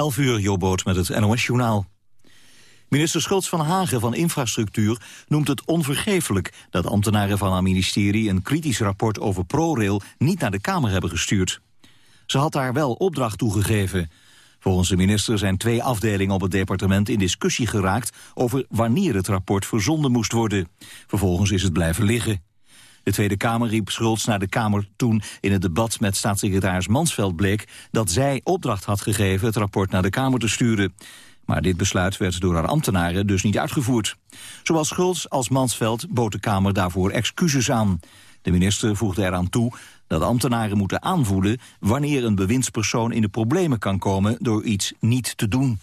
11 uur, Jobboot met het NOS-journaal. Minister Schultz van Hagen van Infrastructuur noemt het onvergeeflijk... dat ambtenaren van haar ministerie een kritisch rapport over ProRail niet naar de Kamer hebben gestuurd. Ze had daar wel opdracht toegegeven. Volgens de minister zijn twee afdelingen op het departement in discussie geraakt... over wanneer het rapport verzonden moest worden. Vervolgens is het blijven liggen. De Tweede Kamer riep Schultz naar de Kamer toen in het debat met staatssecretaris Mansveld bleek dat zij opdracht had gegeven het rapport naar de Kamer te sturen. Maar dit besluit werd door haar ambtenaren dus niet uitgevoerd. Zowel Schultz als Mansveld bood de Kamer daarvoor excuses aan. De minister voegde eraan toe dat ambtenaren moeten aanvoelen wanneer een bewindspersoon in de problemen kan komen door iets niet te doen.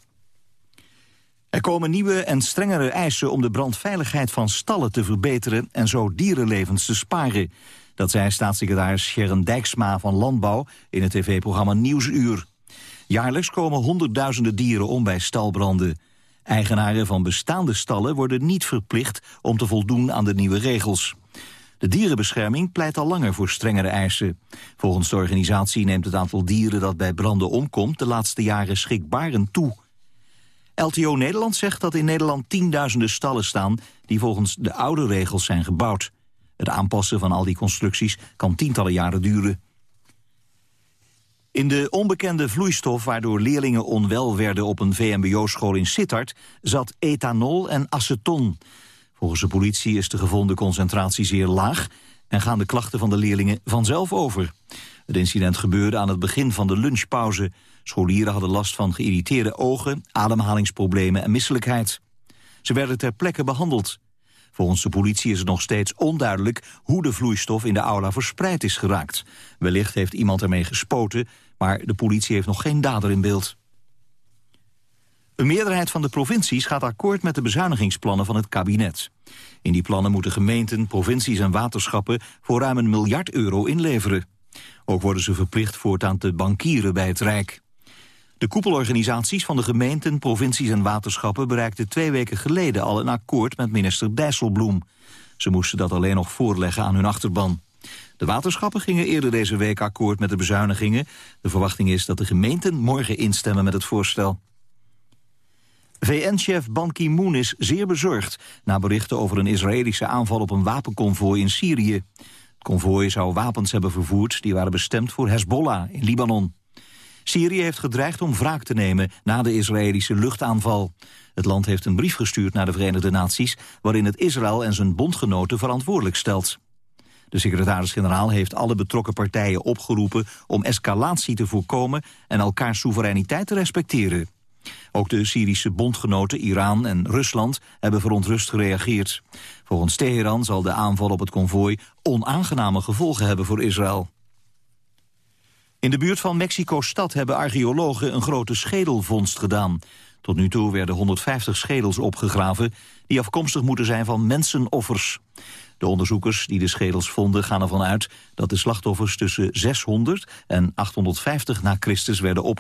Er komen nieuwe en strengere eisen om de brandveiligheid van stallen te verbeteren en zo dierenlevens te sparen. Dat zei staatssecretaris Sharon Dijksma van Landbouw in het tv-programma Nieuwsuur. Jaarlijks komen honderdduizenden dieren om bij stalbranden. Eigenaren van bestaande stallen worden niet verplicht om te voldoen aan de nieuwe regels. De dierenbescherming pleit al langer voor strengere eisen. Volgens de organisatie neemt het aantal dieren dat bij branden omkomt de laatste jaren schrikbarend toe. LTO Nederland zegt dat in Nederland tienduizenden stallen staan... die volgens de oude regels zijn gebouwd. Het aanpassen van al die constructies kan tientallen jaren duren. In de onbekende vloeistof waardoor leerlingen onwel werden op een VMBO-school in Sittard zat ethanol en aceton. Volgens de politie is de gevonden concentratie zeer laag en gaan de klachten van de leerlingen vanzelf over. Het incident gebeurde aan het begin van de lunchpauze. Scholieren hadden last van geïrriteerde ogen, ademhalingsproblemen en misselijkheid. Ze werden ter plekke behandeld. Volgens de politie is het nog steeds onduidelijk hoe de vloeistof in de aula verspreid is geraakt. Wellicht heeft iemand ermee gespoten, maar de politie heeft nog geen dader in beeld. Een meerderheid van de provincies gaat akkoord met de bezuinigingsplannen van het kabinet. In die plannen moeten gemeenten, provincies en waterschappen voor ruim een miljard euro inleveren. Ook worden ze verplicht voortaan te bankieren bij het Rijk. De koepelorganisaties van de gemeenten, provincies en waterschappen... bereikten twee weken geleden al een akkoord met minister Dijsselbloem. Ze moesten dat alleen nog voorleggen aan hun achterban. De waterschappen gingen eerder deze week akkoord met de bezuinigingen. De verwachting is dat de gemeenten morgen instemmen met het voorstel. VN-chef Ban Ki-moon is zeer bezorgd... na berichten over een Israëlische aanval op een wapenconvooi in Syrië. Het konvooi zou wapens hebben vervoerd... die waren bestemd voor Hezbollah in Libanon. Syrië heeft gedreigd om wraak te nemen na de Israëlische luchtaanval. Het land heeft een brief gestuurd naar de Verenigde Naties... waarin het Israël en zijn bondgenoten verantwoordelijk stelt. De secretaris-generaal heeft alle betrokken partijen opgeroepen... om escalatie te voorkomen en elkaars soevereiniteit te respecteren. Ook de Syrische bondgenoten Iran en Rusland hebben verontrust gereageerd. Volgens Teheran zal de aanval op het konvooi onaangename gevolgen hebben voor Israël. In de buurt van Mexico-stad hebben archeologen een grote schedelvondst gedaan. Tot nu toe werden 150 schedels opgegraven... die afkomstig moeten zijn van mensenoffers. De onderzoekers die de schedels vonden gaan ervan uit... dat de slachtoffers tussen 600 en 850 na Christus werden,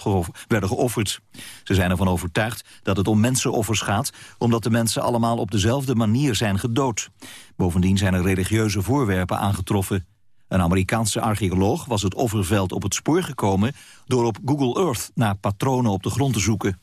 werden geofferd. Ze zijn ervan overtuigd dat het om mensenoffers gaat... omdat de mensen allemaal op dezelfde manier zijn gedood. Bovendien zijn er religieuze voorwerpen aangetroffen. Een Amerikaanse archeoloog was het offerveld op het spoor gekomen... door op Google Earth naar patronen op de grond te zoeken.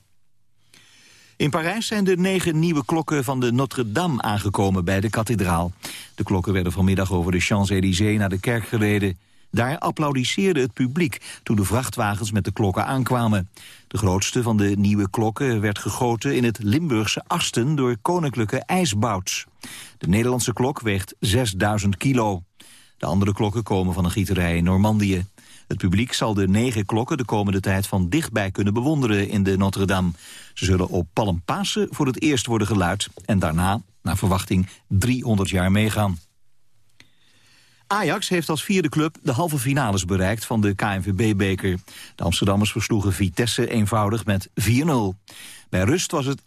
In Parijs zijn de negen nieuwe klokken van de Notre-Dame aangekomen bij de kathedraal. De klokken werden vanmiddag over de Champs-Élysées naar de kerk gereden. Daar applaudisseerde het publiek toen de vrachtwagens met de klokken aankwamen. De grootste van de nieuwe klokken werd gegoten in het Limburgse Asten door koninklijke ijsbouts. De Nederlandse klok weegt 6000 kilo. De andere klokken komen van een gieterij in Normandië. Het publiek zal de negen klokken de komende tijd van dichtbij kunnen bewonderen in de Notre-Dame. Ze zullen op Palmpasen voor het eerst worden geluid en daarna, naar verwachting, 300 jaar meegaan. Ajax heeft als vierde club de halve finales bereikt van de KNVB-beker. De Amsterdammers versloegen Vitesse eenvoudig met 4-0. Bij rust was het 1-0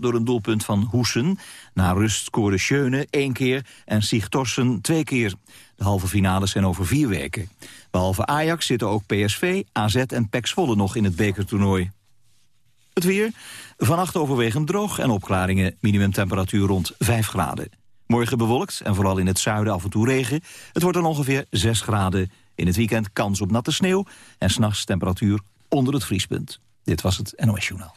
door een doelpunt van Hoesen. Na rust scoorde Schöne één keer en Sigtorsen twee keer. De halve finales zijn over vier weken. Behalve Ajax zitten ook PSV, AZ en PEC Zwolle nog in het bekertoernooi. Het weer. Vannacht overwegend droog en opklaringen. Minimumtemperatuur rond 5 graden. Morgen bewolkt en vooral in het zuiden af en toe regen. Het wordt dan ongeveer 6 graden. In het weekend kans op natte sneeuw en s'nachts temperatuur onder het vriespunt. Dit was het NOS Journaal.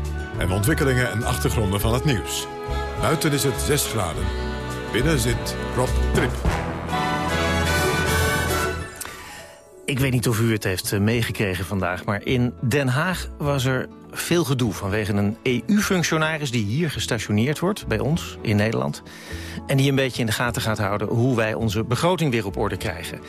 En ontwikkelingen en achtergronden van het nieuws. Buiten is het 6 graden. Binnen zit Rob Trip. Ik weet niet of u het heeft eh, meegekregen vandaag, maar in Den Haag was er veel gedoe vanwege een EU-functionaris die hier gestationeerd wordt, bij ons, in Nederland. En die een beetje in de gaten gaat houden hoe wij onze begroting weer op orde krijgen.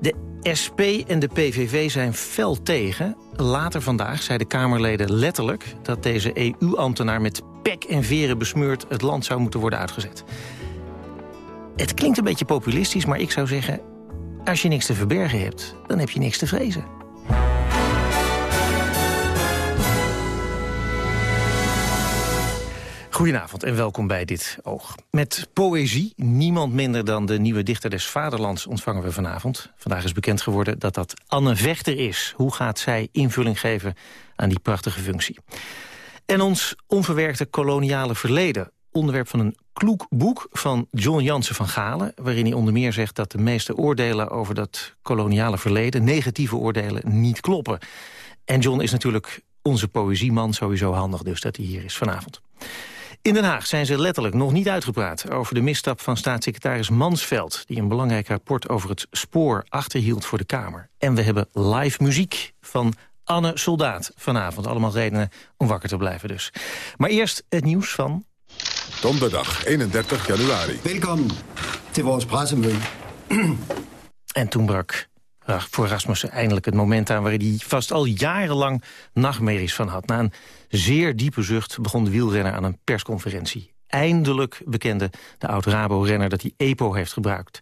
De SP en de PVV zijn fel tegen. Later vandaag zeiden Kamerleden letterlijk dat deze EU-ambtenaar met pek en veren besmeurd het land zou moeten worden uitgezet. Het klinkt een beetje populistisch, maar ik zou zeggen... als je niks te verbergen hebt, dan heb je niks te vrezen. Goedenavond en welkom bij dit Oog. Met poëzie, niemand minder dan de nieuwe dichter des Vaderlands ontvangen we vanavond. Vandaag is bekend geworden dat dat Anne Vechter is. Hoe gaat zij invulling geven aan die prachtige functie? En ons onverwerkte koloniale verleden. Onderwerp van een kloek boek van John Jansen van Galen... waarin hij onder meer zegt dat de meeste oordelen over dat koloniale verleden... negatieve oordelen niet kloppen. En John is natuurlijk onze poëzieman, sowieso handig dus dat hij hier is vanavond. In Den Haag zijn ze letterlijk nog niet uitgepraat over de misstap van staatssecretaris Mansveld... die een belangrijk rapport over het spoor achterhield voor de Kamer. En we hebben live muziek van Anne Soldaat vanavond. Allemaal redenen om wakker te blijven dus. Maar eerst het nieuws van... Donderdag 31 januari. Welkom vores pressemøde. En toen brak voor Rasmussen eindelijk het moment aan... waar hij vast al jarenlang nachtmerries van had. Na een zeer diepe zucht begon de wielrenner aan een persconferentie. Eindelijk bekende de oud-Rabo-renner dat hij EPO heeft gebruikt.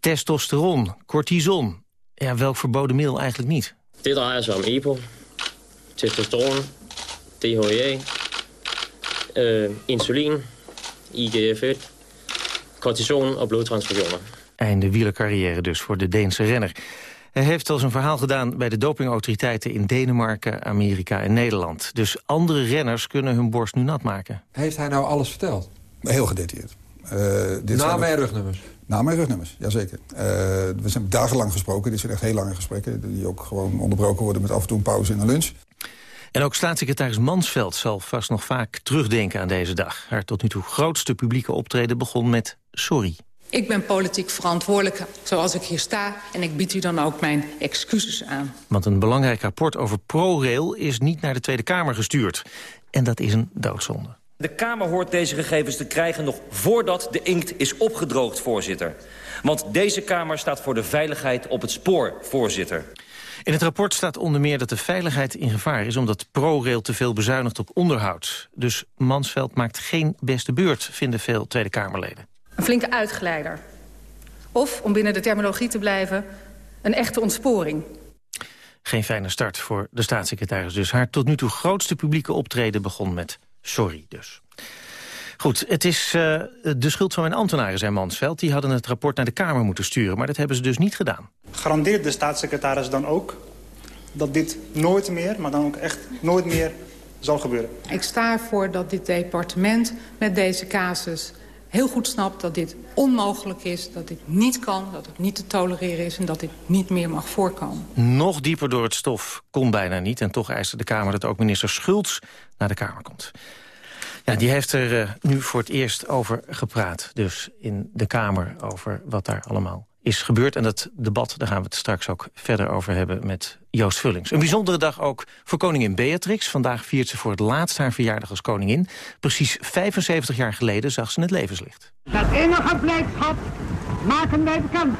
Testosteron, cortison. Ja, welk verboden middel eigenlijk niet? Dit drejer sig om EPO, testosteron, DHEA, øh, insulin, IGF-1, cortison en blodtransfusioner. Einde wielercarrière dus voor de Deense renner. Hij heeft al zijn verhaal gedaan bij de dopingautoriteiten in Denemarken, Amerika en Nederland. Dus andere renners kunnen hun borst nu nat maken. Heeft hij nou alles verteld? Heel gedetailleerd. Uh, dit Namen en rugnummers? Namen en rugnummers, jazeker. Uh, we zijn dagenlang gesproken. Dit zijn echt heel lange gesprekken. Die ook gewoon onderbroken worden met af en toe een pauze in een lunch. En ook staatssecretaris Mansveld zal vast nog vaak terugdenken aan deze dag. Haar tot nu toe grootste publieke optreden begon met sorry. Ik ben politiek verantwoordelijk zoals ik hier sta... en ik bied u dan ook mijn excuses aan. Want een belangrijk rapport over ProRail is niet naar de Tweede Kamer gestuurd. En dat is een doodzonde. De Kamer hoort deze gegevens te krijgen nog voordat de inkt is opgedroogd, voorzitter. Want deze Kamer staat voor de veiligheid op het spoor, voorzitter. In het rapport staat onder meer dat de veiligheid in gevaar is... omdat ProRail te veel bezuinigt op onderhoud. Dus Mansveld maakt geen beste beurt, vinden veel Tweede Kamerleden. Een flinke uitgeleider. Of, om binnen de terminologie te blijven, een echte ontsporing. Geen fijne start voor de staatssecretaris dus. Haar tot nu toe grootste publieke optreden begon met sorry dus. Goed, het is uh, de schuld van mijn ambtenaren, zei Mansveld. Die hadden het rapport naar de Kamer moeten sturen, maar dat hebben ze dus niet gedaan. Garandeert de staatssecretaris dan ook dat dit nooit meer, maar dan ook echt nooit meer zal gebeuren? Ik sta ervoor dat dit departement met deze casus heel goed snapt dat dit onmogelijk is, dat dit niet kan, dat het niet te tolereren is en dat dit niet meer mag voorkomen. Nog dieper door het stof kon bijna niet en toch eiste de Kamer dat ook minister Schultz naar de Kamer komt. Ja, die heeft er uh, nu voor het eerst over gepraat, dus in de Kamer, over wat daar allemaal is gebeurd. En dat debat, daar gaan we het straks ook verder over hebben met Joost Vullings. Een bijzondere dag ook voor koningin Beatrix. Vandaag viert ze voor het laatst haar verjaardag als koningin. Precies 75 jaar geleden zag ze het levenslicht. Met enige blijdschap maken wij bekend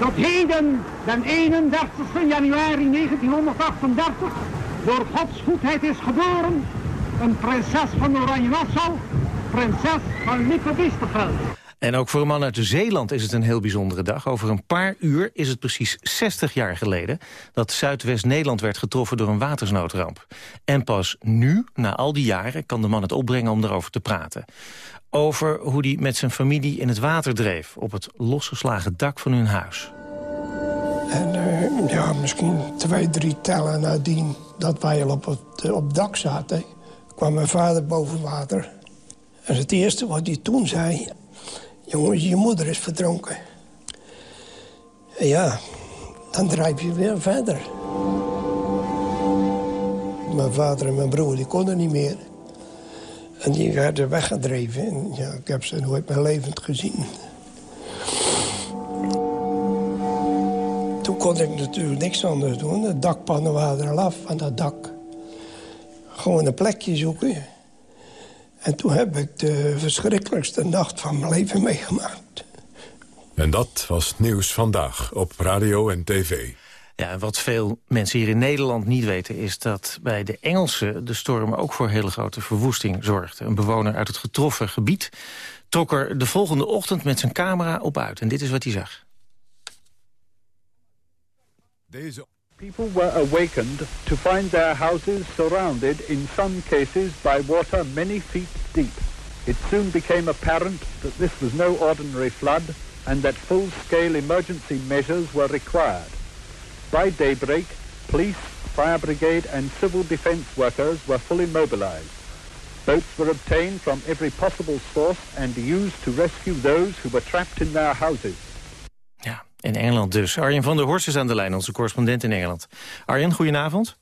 dat heden, den 31 januari 1938, door Gods goedheid is geboren... een prinses van Oranje-Nassau, prinses van Lippe En ook voor een man uit Zeeland is het een heel bijzondere dag. Over een paar uur is het precies 60 jaar geleden... dat Zuidwest-Nederland werd getroffen door een watersnoodramp. En pas nu, na al die jaren, kan de man het opbrengen om erover te praten. Over hoe hij met zijn familie in het water dreef... op het losgeslagen dak van hun huis. En uh, ja, misschien twee, drie tellen nadien dat wij al op het op dak zaten... kwam mijn vader boven water. En het eerste wat hij toen zei... jongens, je moeder is verdronken. En ja, dan drijf je weer verder. Mijn vader en mijn broer die konden niet meer. En die werden weggedreven. En ja, ik heb ze nooit meer levend gezien. Toen kon ik natuurlijk niks anders doen. De dakpannen waren er af van dat dak. Gewoon een plekje zoeken. En toen heb ik de verschrikkelijkste nacht van mijn leven meegemaakt. En dat was Nieuws Vandaag op radio en tv. Ja, en wat veel mensen hier in Nederland niet weten... is dat bij de Engelsen de storm ook voor hele grote verwoesting zorgde. Een bewoner uit het getroffen gebied trok er de volgende ochtend met zijn camera op uit. En dit is wat hij zag. Deze People were awakened to find their houses surrounded in some cases by water many feet deep. It soon became apparent that this was no ordinary flood and that full-scale emergency measures were required. By daybreak, police, fire brigade and civil defense workers were fully mobilized. Boats were obtained from every possible source and used to rescue those who were trapped in their houses. In Engeland dus. Arjen van der Horst is aan de lijn, onze correspondent in Engeland. Arjen, goedenavond.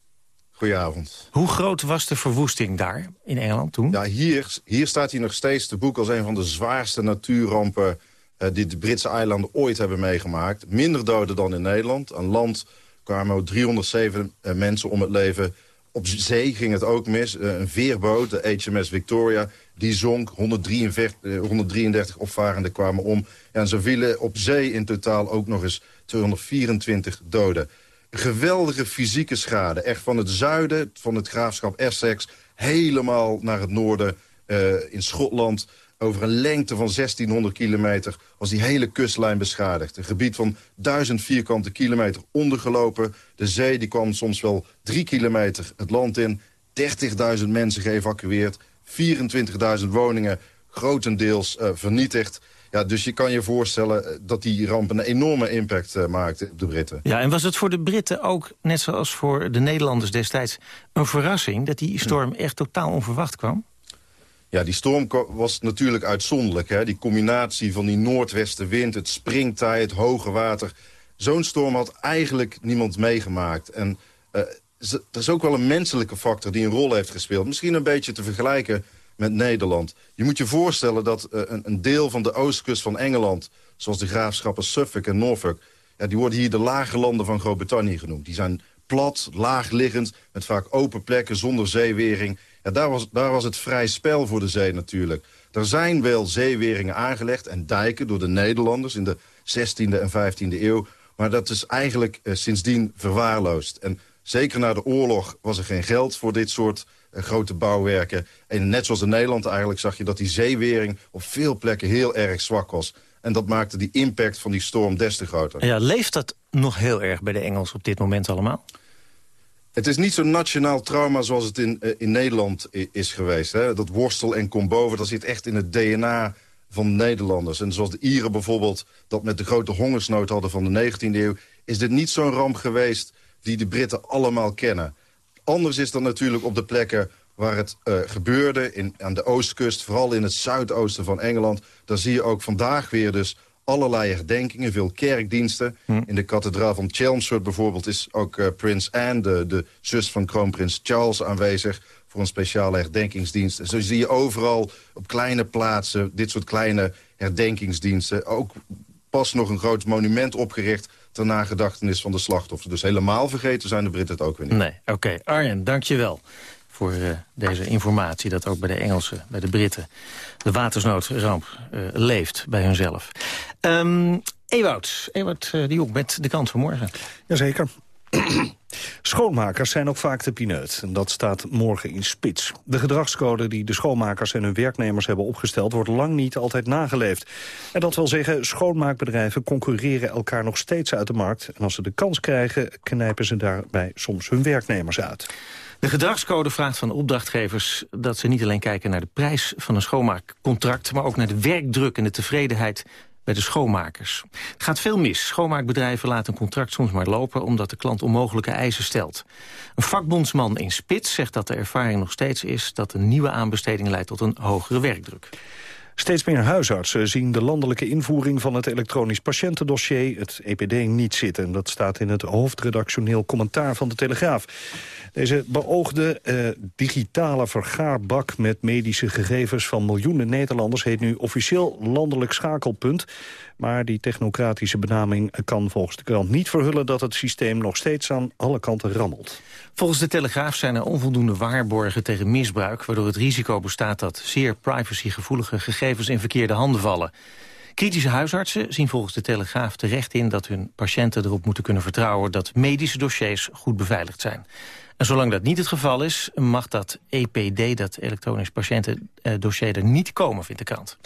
Goedenavond. Hoe groot was de verwoesting daar in Engeland toen? Ja, hier, hier staat hij nog steeds te boek als een van de zwaarste natuurrampen... Uh, die de Britse eilanden ooit hebben meegemaakt. Minder doden dan in Nederland. Aan land kwamen 307 uh, mensen om het leven. Op zee ging het ook mis. Uh, een veerboot, de HMS Victoria, die zonk. 133, 133 opvarenden kwamen om. En zo vielen op zee in totaal ook nog eens 224 doden. Geweldige fysieke schade. Echt van het zuiden, van het graafschap Essex... helemaal naar het noorden uh, in Schotland... over een lengte van 1600 kilometer was die hele kustlijn beschadigd. Een gebied van 1000 vierkante kilometer ondergelopen. De zee die kwam soms wel drie kilometer het land in. 30.000 mensen geëvacueerd. 24.000 woningen grotendeels uh, vernietigd. Ja, dus je kan je voorstellen dat die ramp een enorme impact uh, maakte op de Britten. Ja, en was het voor de Britten ook, net zoals voor de Nederlanders destijds... een verrassing dat die storm echt totaal onverwacht kwam? Ja, die storm was natuurlijk uitzonderlijk. Hè? Die combinatie van die noordwestenwind, het springtij, het hoge water. Zo'n storm had eigenlijk niemand meegemaakt. En uh, er is ook wel een menselijke factor die een rol heeft gespeeld. Misschien een beetje te vergelijken met Nederland. Je moet je voorstellen dat uh, een, een, deel van de oostkust van Engeland... zoals de graafschappen Suffolk en Norfolk... Ja, die worden hier de lage landen van Groot-Brittannië genoemd. Die zijn plat, laag liggend, met vaak open plekken zonder zeewering. Ja, daar, was, daar was het vrij spel voor de zee natuurlijk. Er zijn wel zeeweringen aangelegd en dijken door de Nederlanders... in de 16e en 15e eeuw. Maar dat is eigenlijk uh, sindsdien verwaarloosd. En zeker na de oorlog was er geen geld voor dit soort uh, grote bouwwerken. En net zoals in Nederland eigenlijk zag je dat die zeewering... op veel plekken heel erg zwak was. En dat maakte die impact van die storm des te groter. Ja, leeft dat nog heel erg bij de Engels op dit moment allemaal? Het is niet zo'n nationaal trauma zoals het in, uh, in Nederland is geweest. Hè? Dat worstel en kom boven, dat zit echt in het DNA van Nederlanders. En zoals de Ieren bijvoorbeeld dat met de grote hongersnood hadden van de 19e eeuw... is dit niet zo'n ramp geweest die de Britten allemaal kennen. Anders is dan natuurlijk op de plekken waar het uh, gebeurde, in, aan de oostkust... vooral in het zuidoosten van Engeland. Daar zie je ook vandaag weer dus allerlei herdenkingen, veel kerkdiensten. Hm. In de kathedraal van Chelmsford bijvoorbeeld is ook uh, prins Anne... De, de zus van kroonprins Charles aanwezig voor een speciale herdenkingsdienst. En zo zie je overal op kleine plaatsen dit soort kleine herdenkingsdiensten. Ook pas nog een groot monument opgericht ter nagedachtenis van de slachtoffers. Dus helemaal vergeten zijn de Britten het ook weer niet. Nee, oké. Okay. Arjen, dank je wel voor uh, deze informatie... dat ook bij de Engelsen, bij de Britten... de watersnoodramp uh, leeft bij hunzelf. Um, Ewout, Ewout uh, met de kans van morgen. Jazeker. Schoonmakers zijn ook vaak de pineut. En dat staat morgen in spits. De gedragscode die de schoonmakers en hun werknemers hebben opgesteld... wordt lang niet altijd nageleefd. En dat wil zeggen, schoonmaakbedrijven concurreren elkaar nog steeds uit de markt. En als ze de kans krijgen, knijpen ze daarbij soms hun werknemers uit. De gedragscode vraagt van opdrachtgevers dat ze niet alleen kijken naar de prijs van een schoonmaakcontract, maar ook naar de werkdruk en de tevredenheid bij de schoonmakers. Het gaat veel mis. Schoonmaakbedrijven laten een contract soms maar lopen... omdat de klant onmogelijke eisen stelt. Een vakbondsman in Spits zegt dat de ervaring nog steeds is... dat een nieuwe aanbesteding leidt tot een hogere werkdruk. Steeds meer huisartsen zien de landelijke invoering van het elektronisch patiëntendossier, het EPD, niet zitten. Dat staat in het hoofdredactioneel commentaar van de Telegraaf. Deze beoogde uh, digitale vergaarbak met medische gegevens van miljoenen Nederlanders heet nu officieel landelijk schakelpunt. Maar die technocratische benaming kan volgens de krant niet verhullen dat het systeem nog steeds aan alle kanten rammelt. Volgens de Telegraaf zijn er onvoldoende waarborgen tegen misbruik... waardoor het risico bestaat dat zeer privacygevoelige gegevens in verkeerde handen vallen. Kritische huisartsen zien volgens de Telegraaf terecht in dat hun patiënten erop moeten kunnen vertrouwen dat medische dossiers goed beveiligd zijn. En zolang dat niet het geval is, mag dat EPD, dat elektronisch patiëntendossier, er niet komen, vindt de krant.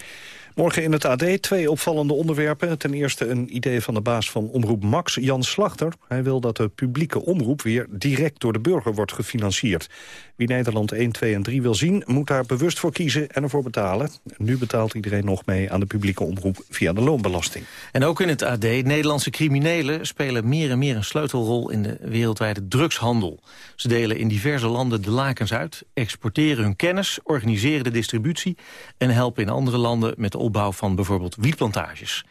Morgen in het AD twee opvallende onderwerpen. Ten eerste een idee van de baas van Omroep Max, Jan Slachter. Hij wil dat de publieke omroep weer direct door de burger wordt gefinancierd. Wie Nederland 1, 2 en 3 wil zien, moet daar bewust voor kiezen en ervoor betalen. Nu betaalt iedereen nog mee aan de publieke omroep via de loonbelasting. En ook in het AD, Nederlandse criminelen spelen meer en meer een sleutelrol in de wereldwijde drugshandel. Ze delen in diverse landen de lakens uit, exporteren hun kennis, organiseren de distributie en helpen in andere landen met de van bijvoorbeeld wietplantages.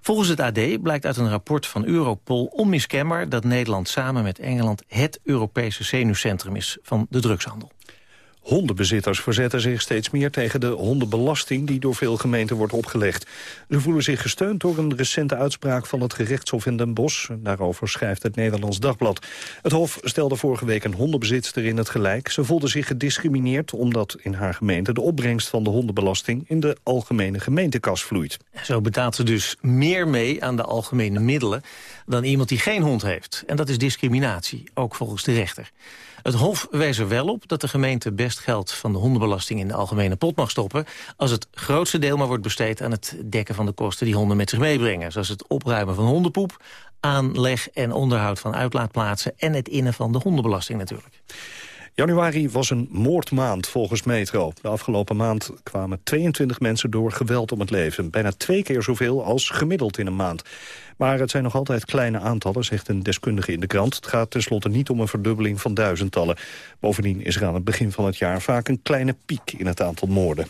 Volgens het AD blijkt uit een rapport van Europol onmiskenbaar... dat Nederland samen met Engeland het Europese zenuwcentrum is van de drugshandel. Hondenbezitters verzetten zich steeds meer tegen de hondenbelasting die door veel gemeenten wordt opgelegd. Ze voelen zich gesteund door een recente uitspraak van het gerechtshof in Den Bosch. Daarover schrijft het Nederlands Dagblad. Het hof stelde vorige week een hondenbezitster in het gelijk. Ze voelde zich gediscrimineerd omdat in haar gemeente de opbrengst van de hondenbelasting in de algemene gemeentekas vloeit. Zo betaalt ze dus meer mee aan de algemene middelen dan iemand die geen hond heeft. En dat is discriminatie, ook volgens de rechter. Het Hof wees er wel op dat de gemeente best geld van de hondenbelasting in de algemene pot mag stoppen, als het grootste deel maar wordt besteed aan het dekken van de kosten die honden met zich meebrengen. Zoals het opruimen van hondenpoep, aanleg en onderhoud van uitlaatplaatsen en het innen van de hondenbelasting natuurlijk. Januari was een moordmaand volgens Metro. De afgelopen maand kwamen 22 mensen door geweld om het leven. Bijna twee keer zoveel als gemiddeld in een maand. Maar het zijn nog altijd kleine aantallen, zegt een deskundige in de krant. Het gaat tenslotte niet om een verdubbeling van duizendtallen. Bovendien is er aan het begin van het jaar vaak een kleine piek in het aantal moorden.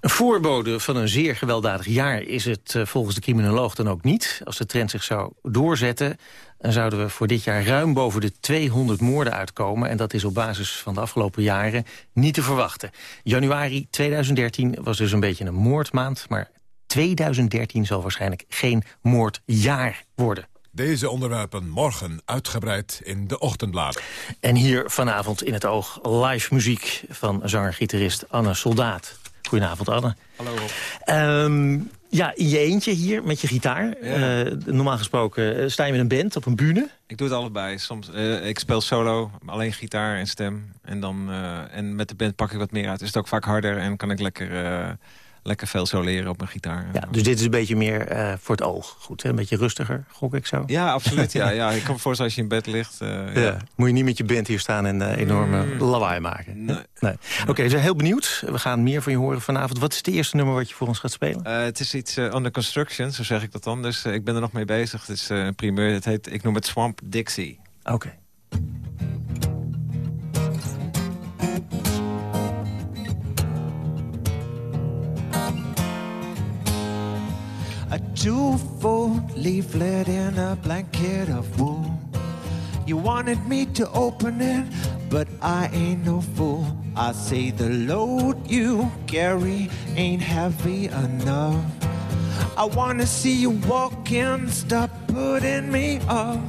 Een voorbode van een zeer gewelddadig jaar is het eh, volgens de criminoloog dan ook niet. Als de trend zich zou doorzetten, dan zouden we voor dit jaar ruim boven de 200 moorden uitkomen. En dat is op basis van de afgelopen jaren niet te verwachten. Januari 2013 was dus een beetje een moordmaand, maar 2013 zal waarschijnlijk geen moordjaar worden. Deze onderwerpen morgen uitgebreid in de ochtendbladen. En hier vanavond in het oog live muziek van zanger-gitarist Anne Soldaat. Goedenavond, Anne. Hallo. Um, ja, in je eentje hier met je gitaar. Uh, normaal gesproken uh, sta je met een band op een bühne. Ik doe het allebei. Soms, uh, ik speel solo, alleen gitaar en stem. En, dan, en met de band pak ik wat meer uit. Is het ook vaak harder en kan ik lekker lekker veel zo leren op mijn gitaar. Ja, dus dit is een beetje meer uh, voor het oog. Goed, hè? een beetje rustiger, gok ik zo? Ja, absoluut. ja, ja. Ik kan me voorstellen als je in bed ligt. Uh, ja. Ja. Moet je niet met je band hier staan en uh, enorme mm. lawaai maken. Nee. nee. Oké, okay, we zijn heel benieuwd. We gaan meer van je horen vanavond. Wat is het eerste nummer wat je voor ons gaat spelen? het is iets under construction, zo zeg ik dat dan. Dus ik ben er nog mee bezig. Het is een primeur. Het heet, ik noem het Swamp Dixie. Oké. Okay. Two-fold leaflet in a blanket of wool. You wanted me to open it, but I ain't no fool. I say the load you carry ain't heavy enough. I wanna see you walking, stop putting me off.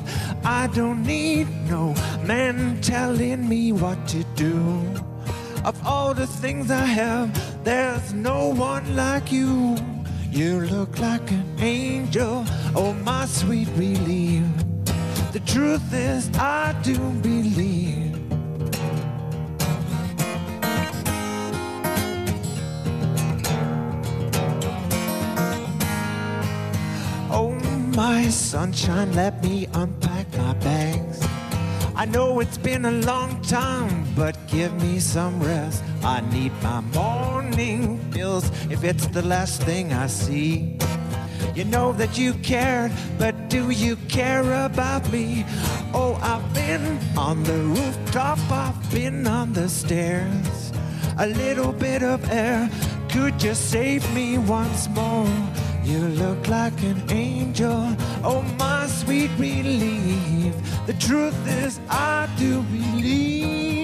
I don't need no man telling me what to do. Of all the things I have, there's no one like you. You look like an angel, oh my sweet relief. The truth is, I do believe. Oh, my sunshine, let me unpack my bags. I know it's been a long time, but give me some rest. I need my morning pills if it's the last thing I see. You know that you cared, but do you care about me? Oh, I've been on the rooftop, I've been on the stairs. A little bit of air could just save me once more. You look like an angel, oh my sweet relief. The truth is, I do believe.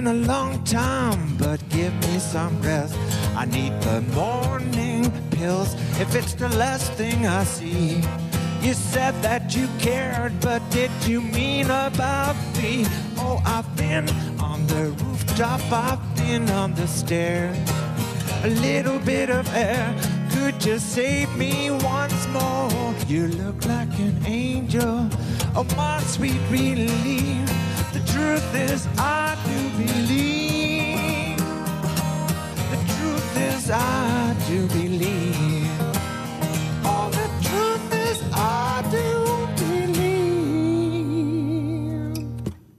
Been a long time, but give me some rest. I need the morning pills if it's the last thing I see. You said that you cared, but did you mean about me? Oh, I've been on the rooftop, I've been on the stairs. A little bit of air could just save me once more. You look like an angel, oh my sweet relief. The truth is, I believe. The truth is, I do believe. Oh, the truth is, I do believe.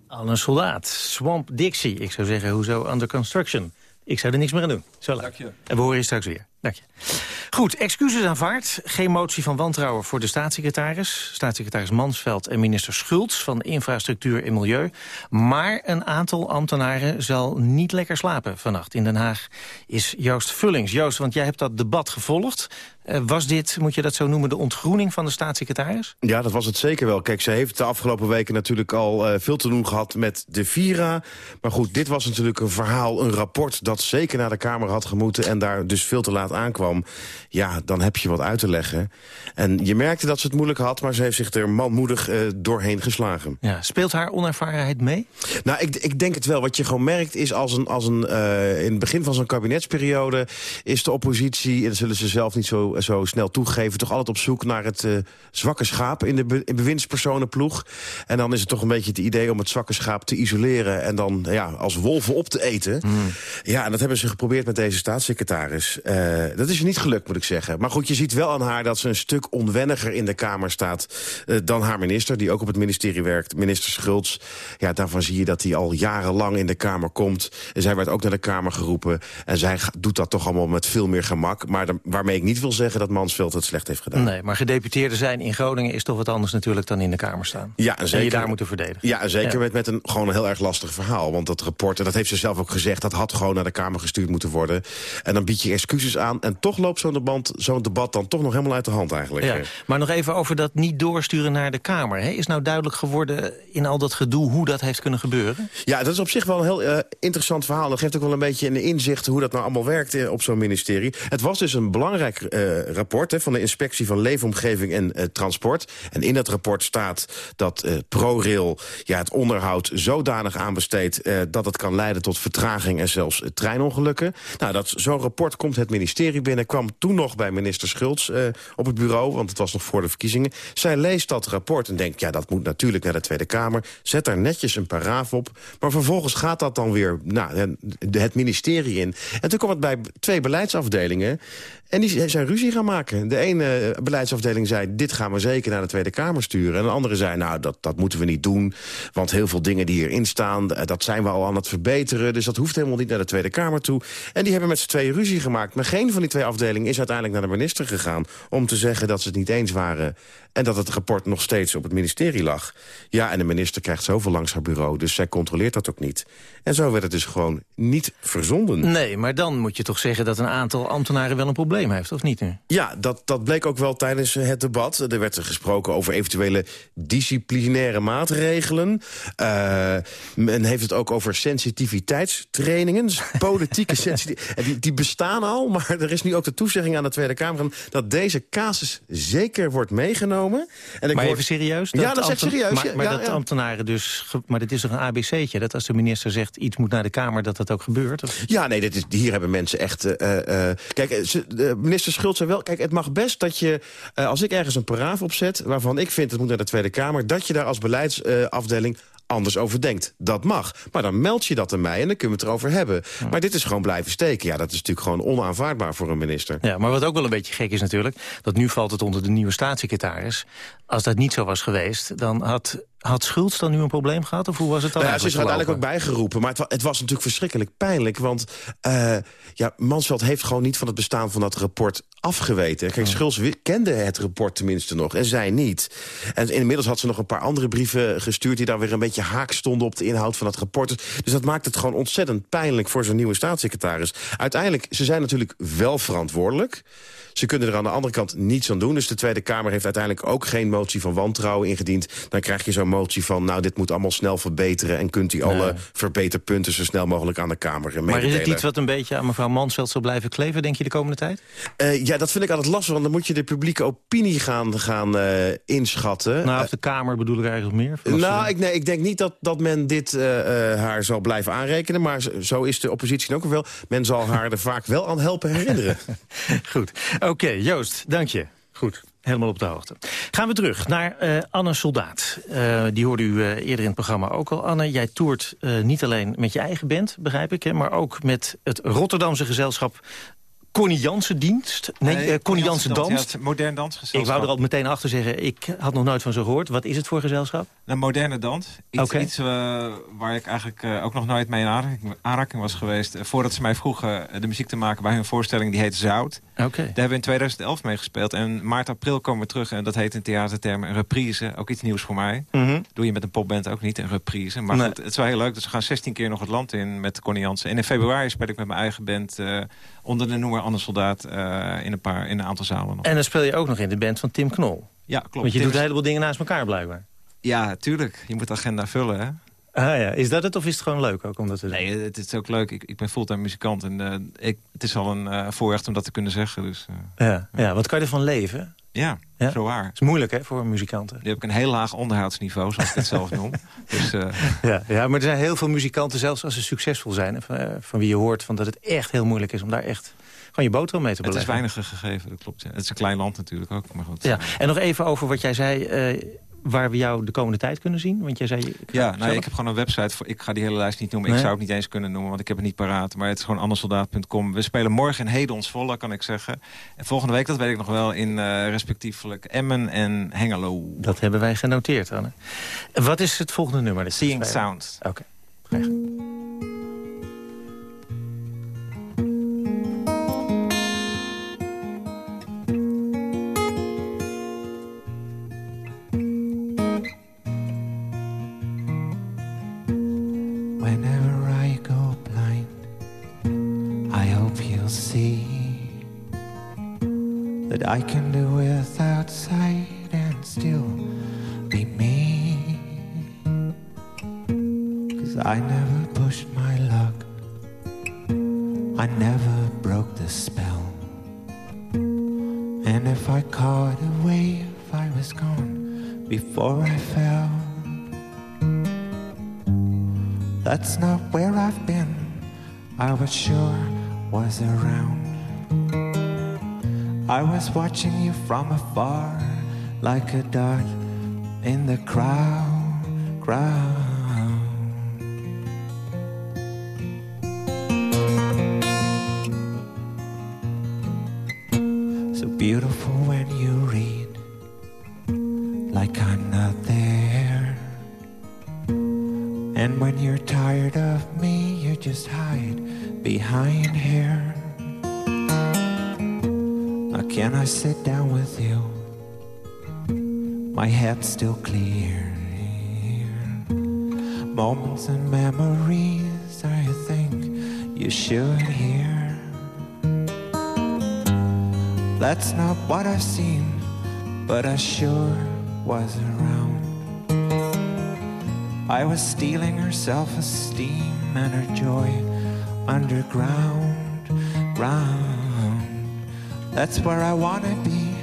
Al een soldaat, Swamp Dixie. Ik zou zeggen, hoezo under construction? Ik zou er niks meer aan doen. Zo laat. Dank je. En we horen je straks weer. Dank je. Goed, excuses aanvaard. Geen motie van wantrouwen voor de staatssecretaris. Staatssecretaris Mansveld en minister Schultz van Infrastructuur en Milieu. Maar een aantal ambtenaren zal niet lekker slapen vannacht. In Den Haag is Joost Vullings. Joost, want jij hebt dat debat gevolgd. Eh, was dit, moet je dat zo noemen, de ontgroening van de staatssecretaris? Ja, dat was het zeker wel. Kijk, ze heeft de afgelopen weken natuurlijk al eh, veel te doen gehad met de Vira. Maar goed, dit was natuurlijk een verhaal, een rapport... dat zeker naar de Kamer had gemoeten en daar dus veel te laat aankwam. Ja, dan heb je wat uit te leggen. En je merkte dat ze het moeilijk had, maar ze heeft zich er manmoedig eh, doorheen geslagen. Ja, speelt haar onervarenheid mee? Nou, ik, ik denk het wel. Wat je gewoon merkt is als een, als een uh, in het begin van zo'n kabinetsperiode... is de oppositie, en dat zullen ze zelf niet zo, zo snel toegeven... toch altijd op zoek naar het uh, zwakke schaap in de be in bewindspersonenploeg. En dan is het toch een beetje het idee om het zwakke schaap te isoleren... en dan ja, als wolven op te eten. Hmm. Ja, en dat hebben ze geprobeerd met deze staatssecretaris. Uh, dat is niet gelukt, moet ik zeggen. Maar goed, je ziet wel aan haar dat ze een stuk onwenniger in de Kamer staat... Uh, dan haar minister, die ook op het ministerie werkt, minister Schultz. Ja, daarvan zie je dat hij al jarenlang in de Kamer komt. En zij werd ook naar de Kamer geroepen. En zij doet dat toch allemaal met veel meer gemak. Maar de, waarmee ik niet wil zeggen dat Mansveld het slecht heeft gedaan. Nee, maar gedeputeerde zijn in Groningen is toch wat anders natuurlijk dan in de Kamer staan. Ja, en, zeker, en je daar moeten verdedigen. Ja, en zeker ja. Met, met een gewoon een heel erg lastig verhaal. Want dat rapport, en dat heeft ze zelf ook gezegd... dat had gewoon naar de Kamer gestuurd moeten worden. En dan bied je excuses aan. En toch loopt zo'n debat, zo'n debat dan toch nog helemaal uit de hand eigenlijk. Ja, maar nog even over dat niet doorsturen naar de Kamer. Hè? Is nou duidelijk geworden in al dat gedoe hoe dat heeft kunnen gebeuren? Ja, dat is op zich wel een heel uh, interessant verhaal. Dat geeft ook wel een beetje een inzicht hoe dat nou allemaal werkt uh, op zo'n ministerie. Het was dus een belangrijk uh, rapport hè, van de Inspectie van Leefomgeving en Transport. En in dat rapport staat dat ProRail ja, het onderhoud zodanig aanbesteedt... dat het kan leiden tot vertraging en zelfs treinongelukken. Nou, dat zo'n rapport komt het ministerie binnen. Kwam toen nog bij minister Schultz op het bureau, want het was nog voor de verkiezingen. Zij leest dat rapport en denkt, ja, dat moet natuurlijk naar de Tweede Kamer. Zet daar netjes een paragraaf op. Maar vervolgens gaat dat dan weer nou, het ministerie in. En toen kwam het bij twee beleidsafdelingen. En die zijn ruzie gaan maken. De ene beleidsafdeling zei, dit gaan we zeker naar de Tweede Kamer sturen. En de andere zei, nou, dat, dat moeten we niet doen. Want heel veel dingen die hierin staan, dat zijn we al aan het verbeteren. Dus dat hoeft helemaal niet naar de Tweede Kamer toe. En die hebben met z'n tweeën ruzie gemaakt. Maar geen van die twee afdelingen is uiteindelijk naar de minister gegaan... om te zeggen dat ze het niet eens waren... en dat het rapport nog steeds op het ministerie lag. Ja, en de minister krijgt zoveel langs haar bureau... dus zij controleert dat ook niet. En zo werd het dus gewoon niet verzonden. Nee, maar dan moet je toch zeggen dat een aantal ambtenaren wel een probleem probleem heeft, of niet nu? Ja, dat, dat bleek ook wel tijdens het debat. Er werd er gesproken over eventuele disciplinaire maatregelen. Uh, men heeft het ook over sensitiviteitstrainingen. Dus politieke sensitiviteit. Die, die bestaan al, maar er is nu ook de toezegging aan de Tweede Kamer... dat deze casus zeker wordt meegenomen. En ik maar even serieus? ja, dat is echt serieus. Maar, maar dat ambtenaren dus... Maar dit is toch een ABC'tje? Dat als de minister zegt iets moet naar de Kamer, dat dat ook gebeurt? Of? Ja, nee, dit is, hier hebben mensen echt... Uh, uh, kijk, de minister Schultz zei wel... Kijk, het mag best dat je, uh, als ik ergens een paragraaf opzet... waarvan ik vind het moet naar de Tweede Kamer... dat je daar als beleidsafdeling anders over denkt. Dat mag. Maar dan meld je dat aan mij en dan kunnen we het erover hebben. Maar dit is gewoon blijven steken. Ja, dat is natuurlijk gewoon onaanvaardbaar voor een minister. Ja, maar wat ook wel een beetje gek is natuurlijk... dat nu valt het onder de nieuwe staatssecretaris. Als dat niet zo was geweest, dan had had Schultz dan nu een probleem gehad? Of hoe was het dan nou ja, Ze is uiteindelijk ook bijgeroepen. Maar het, het, was natuurlijk verschrikkelijk pijnlijk. Want uh, ja, Mansveld heeft gewoon niet van het bestaan van dat rapport afgeweten. Kijk, oh. Schultz kende het rapport tenminste nog en zij niet. En inmiddels had ze nog een paar andere brieven gestuurd... die daar weer een beetje haak stonden op de inhoud van dat rapport. Dus dat maakt het gewoon ontzettend pijnlijk voor zo'n nieuwe staatssecretaris. Uiteindelijk, ze zijn natuurlijk wel verantwoordelijk... Ze kunnen er aan de andere kant niets aan doen. Dus de Tweede Kamer heeft uiteindelijk ook geen motie van wantrouwen ingediend. Dan krijg je zo'n motie van, nou, dit moet allemaal snel verbeteren... en kunt u alle verbeterpunten zo snel mogelijk aan de Kamer mededelen. Maar is het iets wat een beetje aan mevrouw Mansveld zal blijven kleven, denk je, de komende tijd? Uh, ja, dat vind ik altijd lastig, want dan moet je de publieke opinie gaan, gaan uh, inschatten. Nou, of de Kamer bedoel ik eigenlijk meer? Nou, ik, nee, ik denk niet dat, dat men dit uh, haar zal blijven aanrekenen... maar zo is de oppositie ook wel. Men zal haar er vaak wel aan helpen herinneren. Goed. Oké, Joost, dank je. Goed. Helemaal op de hoogte. Gaan we terug naar uh, Anne Soldaat. Uh, die hoorde u uh, eerder in het programma ook al. Anne, jij toert niet alleen met je eigen band, begrijp ik... Hè, maar ook met het Rotterdamse gezelschap Connie Jansen dienst. Nee, nee uh, Connie Jansen dans. Ja, modern dansgezelschap. Ik wou er al meteen achter zeggen, ik had nog nooit van zo gehoord. Wat is het voor gezelschap? Een moderne dans. Iets, okay. iets uh, waar ik eigenlijk uh, ook nog nooit mee in aanraking, aanraking was geweest. voordat ze mij vroegen de muziek te maken bij hun voorstelling. Die heet Zout. Okay. Daar hebben we in 2011 mee gespeeld. En maart, april komen we terug. En dat heet in theatertermen een reprise. Ook iets nieuws voor mij. Mm -hmm. Doe je met een popband ook niet, een reprise. Maar nee. goed, het is wel heel leuk. Dus we gaan 16 keer nog het land in met Connie Jansen. En in februari speel ik met mijn eigen band onder de noemer Anne Soldaat uh, in, een paar, in een aantal zalen. Nog. En dan speel je ook nog in de band van Tim Knol. Ja, klopt. Want je Tim doet een heleboel dingen naast elkaar blijkbaar. Ja, tuurlijk. Je moet de agenda vullen, hè. Ah, ja. Is dat het of is het gewoon leuk ook om dat te doen? Nee, het is ook leuk. Ik, ik ben fulltime muzikant en uh, ik, het is al een uh, voorrecht om dat te kunnen zeggen. Dus, uh, ja, ja, wat kan je ervan leven? Ja, ja, zo waar. Het is moeilijk hè, voor muzikanten. Die heb ik een heel laag onderhoudsniveau, zoals ik het zelf noem. Dus, ja, ja, maar er zijn heel veel muzikanten, zelfs als ze succesvol zijn... Van, van, wie je hoort van dat het echt heel moeilijk is om daar echt gewoon je boterham mee te beleggen. Het is weinig gegeven, dat klopt. Ja. Het is een klein land natuurlijk ook, maar goed. Ja. En nog even over wat jij zei... Uh, waar we jou de komende tijd kunnen zien? Want jij zei... Ja, nou, ik heb gewoon een website. Voor, ik ga die hele lijst niet noemen. Nee. Ik zou het niet eens kunnen noemen, want ik heb het niet paraat. Maar het is gewoon andersoldaat.com. We spelen morgen in Hedons volle, kan ik zeggen. En volgende week, dat weet ik nog wel, in uh, respectievelijk Emmen en Hengelo. Dat hebben wij genoteerd, Anne. Wat is het volgende nummer? Seeing Sound. Oké, okay. I can do watching you from afar like a dot in the crowd. Sure was around. I was stealing her self-esteem and her joy underground, round. That's where I wanna be,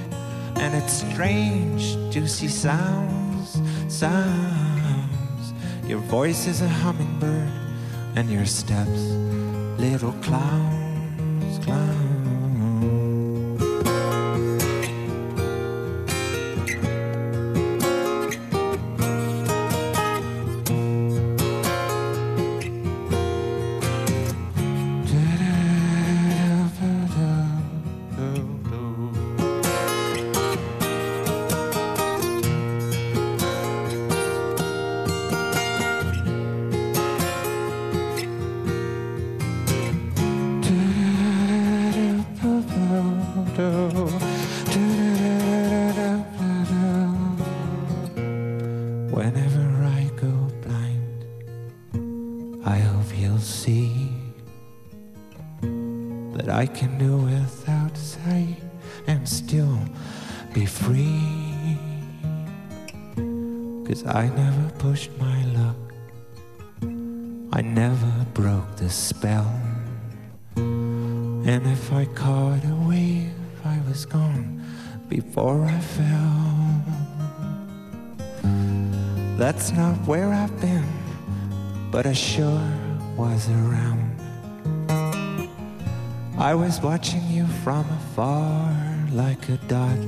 and it's strange to see sounds, sounds. Your voice is a hummingbird, and your steps, little clowns, clowns. I sure was around. I was watching you from afar like a dot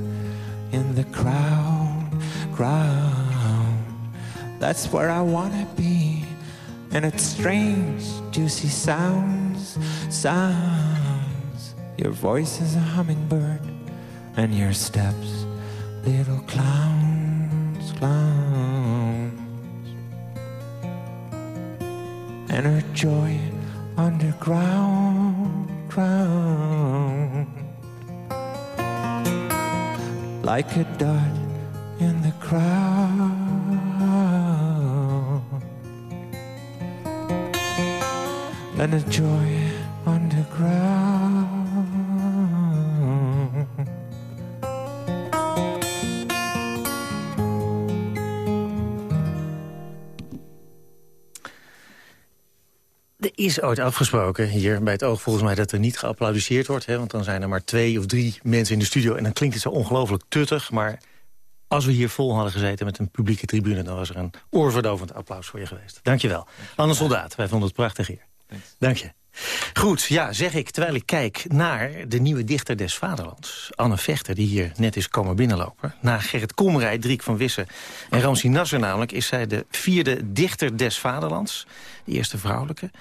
in the crowd, crowd. That's where I wanna be, and it's strange to see sounds, sounds. Your voice is a hummingbird, and your steps, little clowns, Like a dot in the crowd. And a joy is ooit afgesproken hier bij het oog volgens mij dat er niet geapplaudiseerd wordt. Hè, want dan zijn er maar twee of drie mensen in de studio en dan klinkt het zo ongelooflijk tuttig. Maar als we hier vol hadden gezeten met een publieke tribune... dan was er een oorverdovend applaus voor je geweest. Dankjewel. Anne Soldaat, wij vonden het prachtig hier. Dank je. Goed, ja, zeg ik, terwijl ik kijk naar de nieuwe dichter des vaderlands. Anne Vechter, die hier net is komen binnenlopen. Na Gerrit Komrij, Driek van Wissen en Ramsi Nasser namelijk... is zij de vierde dichter des vaderlands. De eerste vrouwelijke.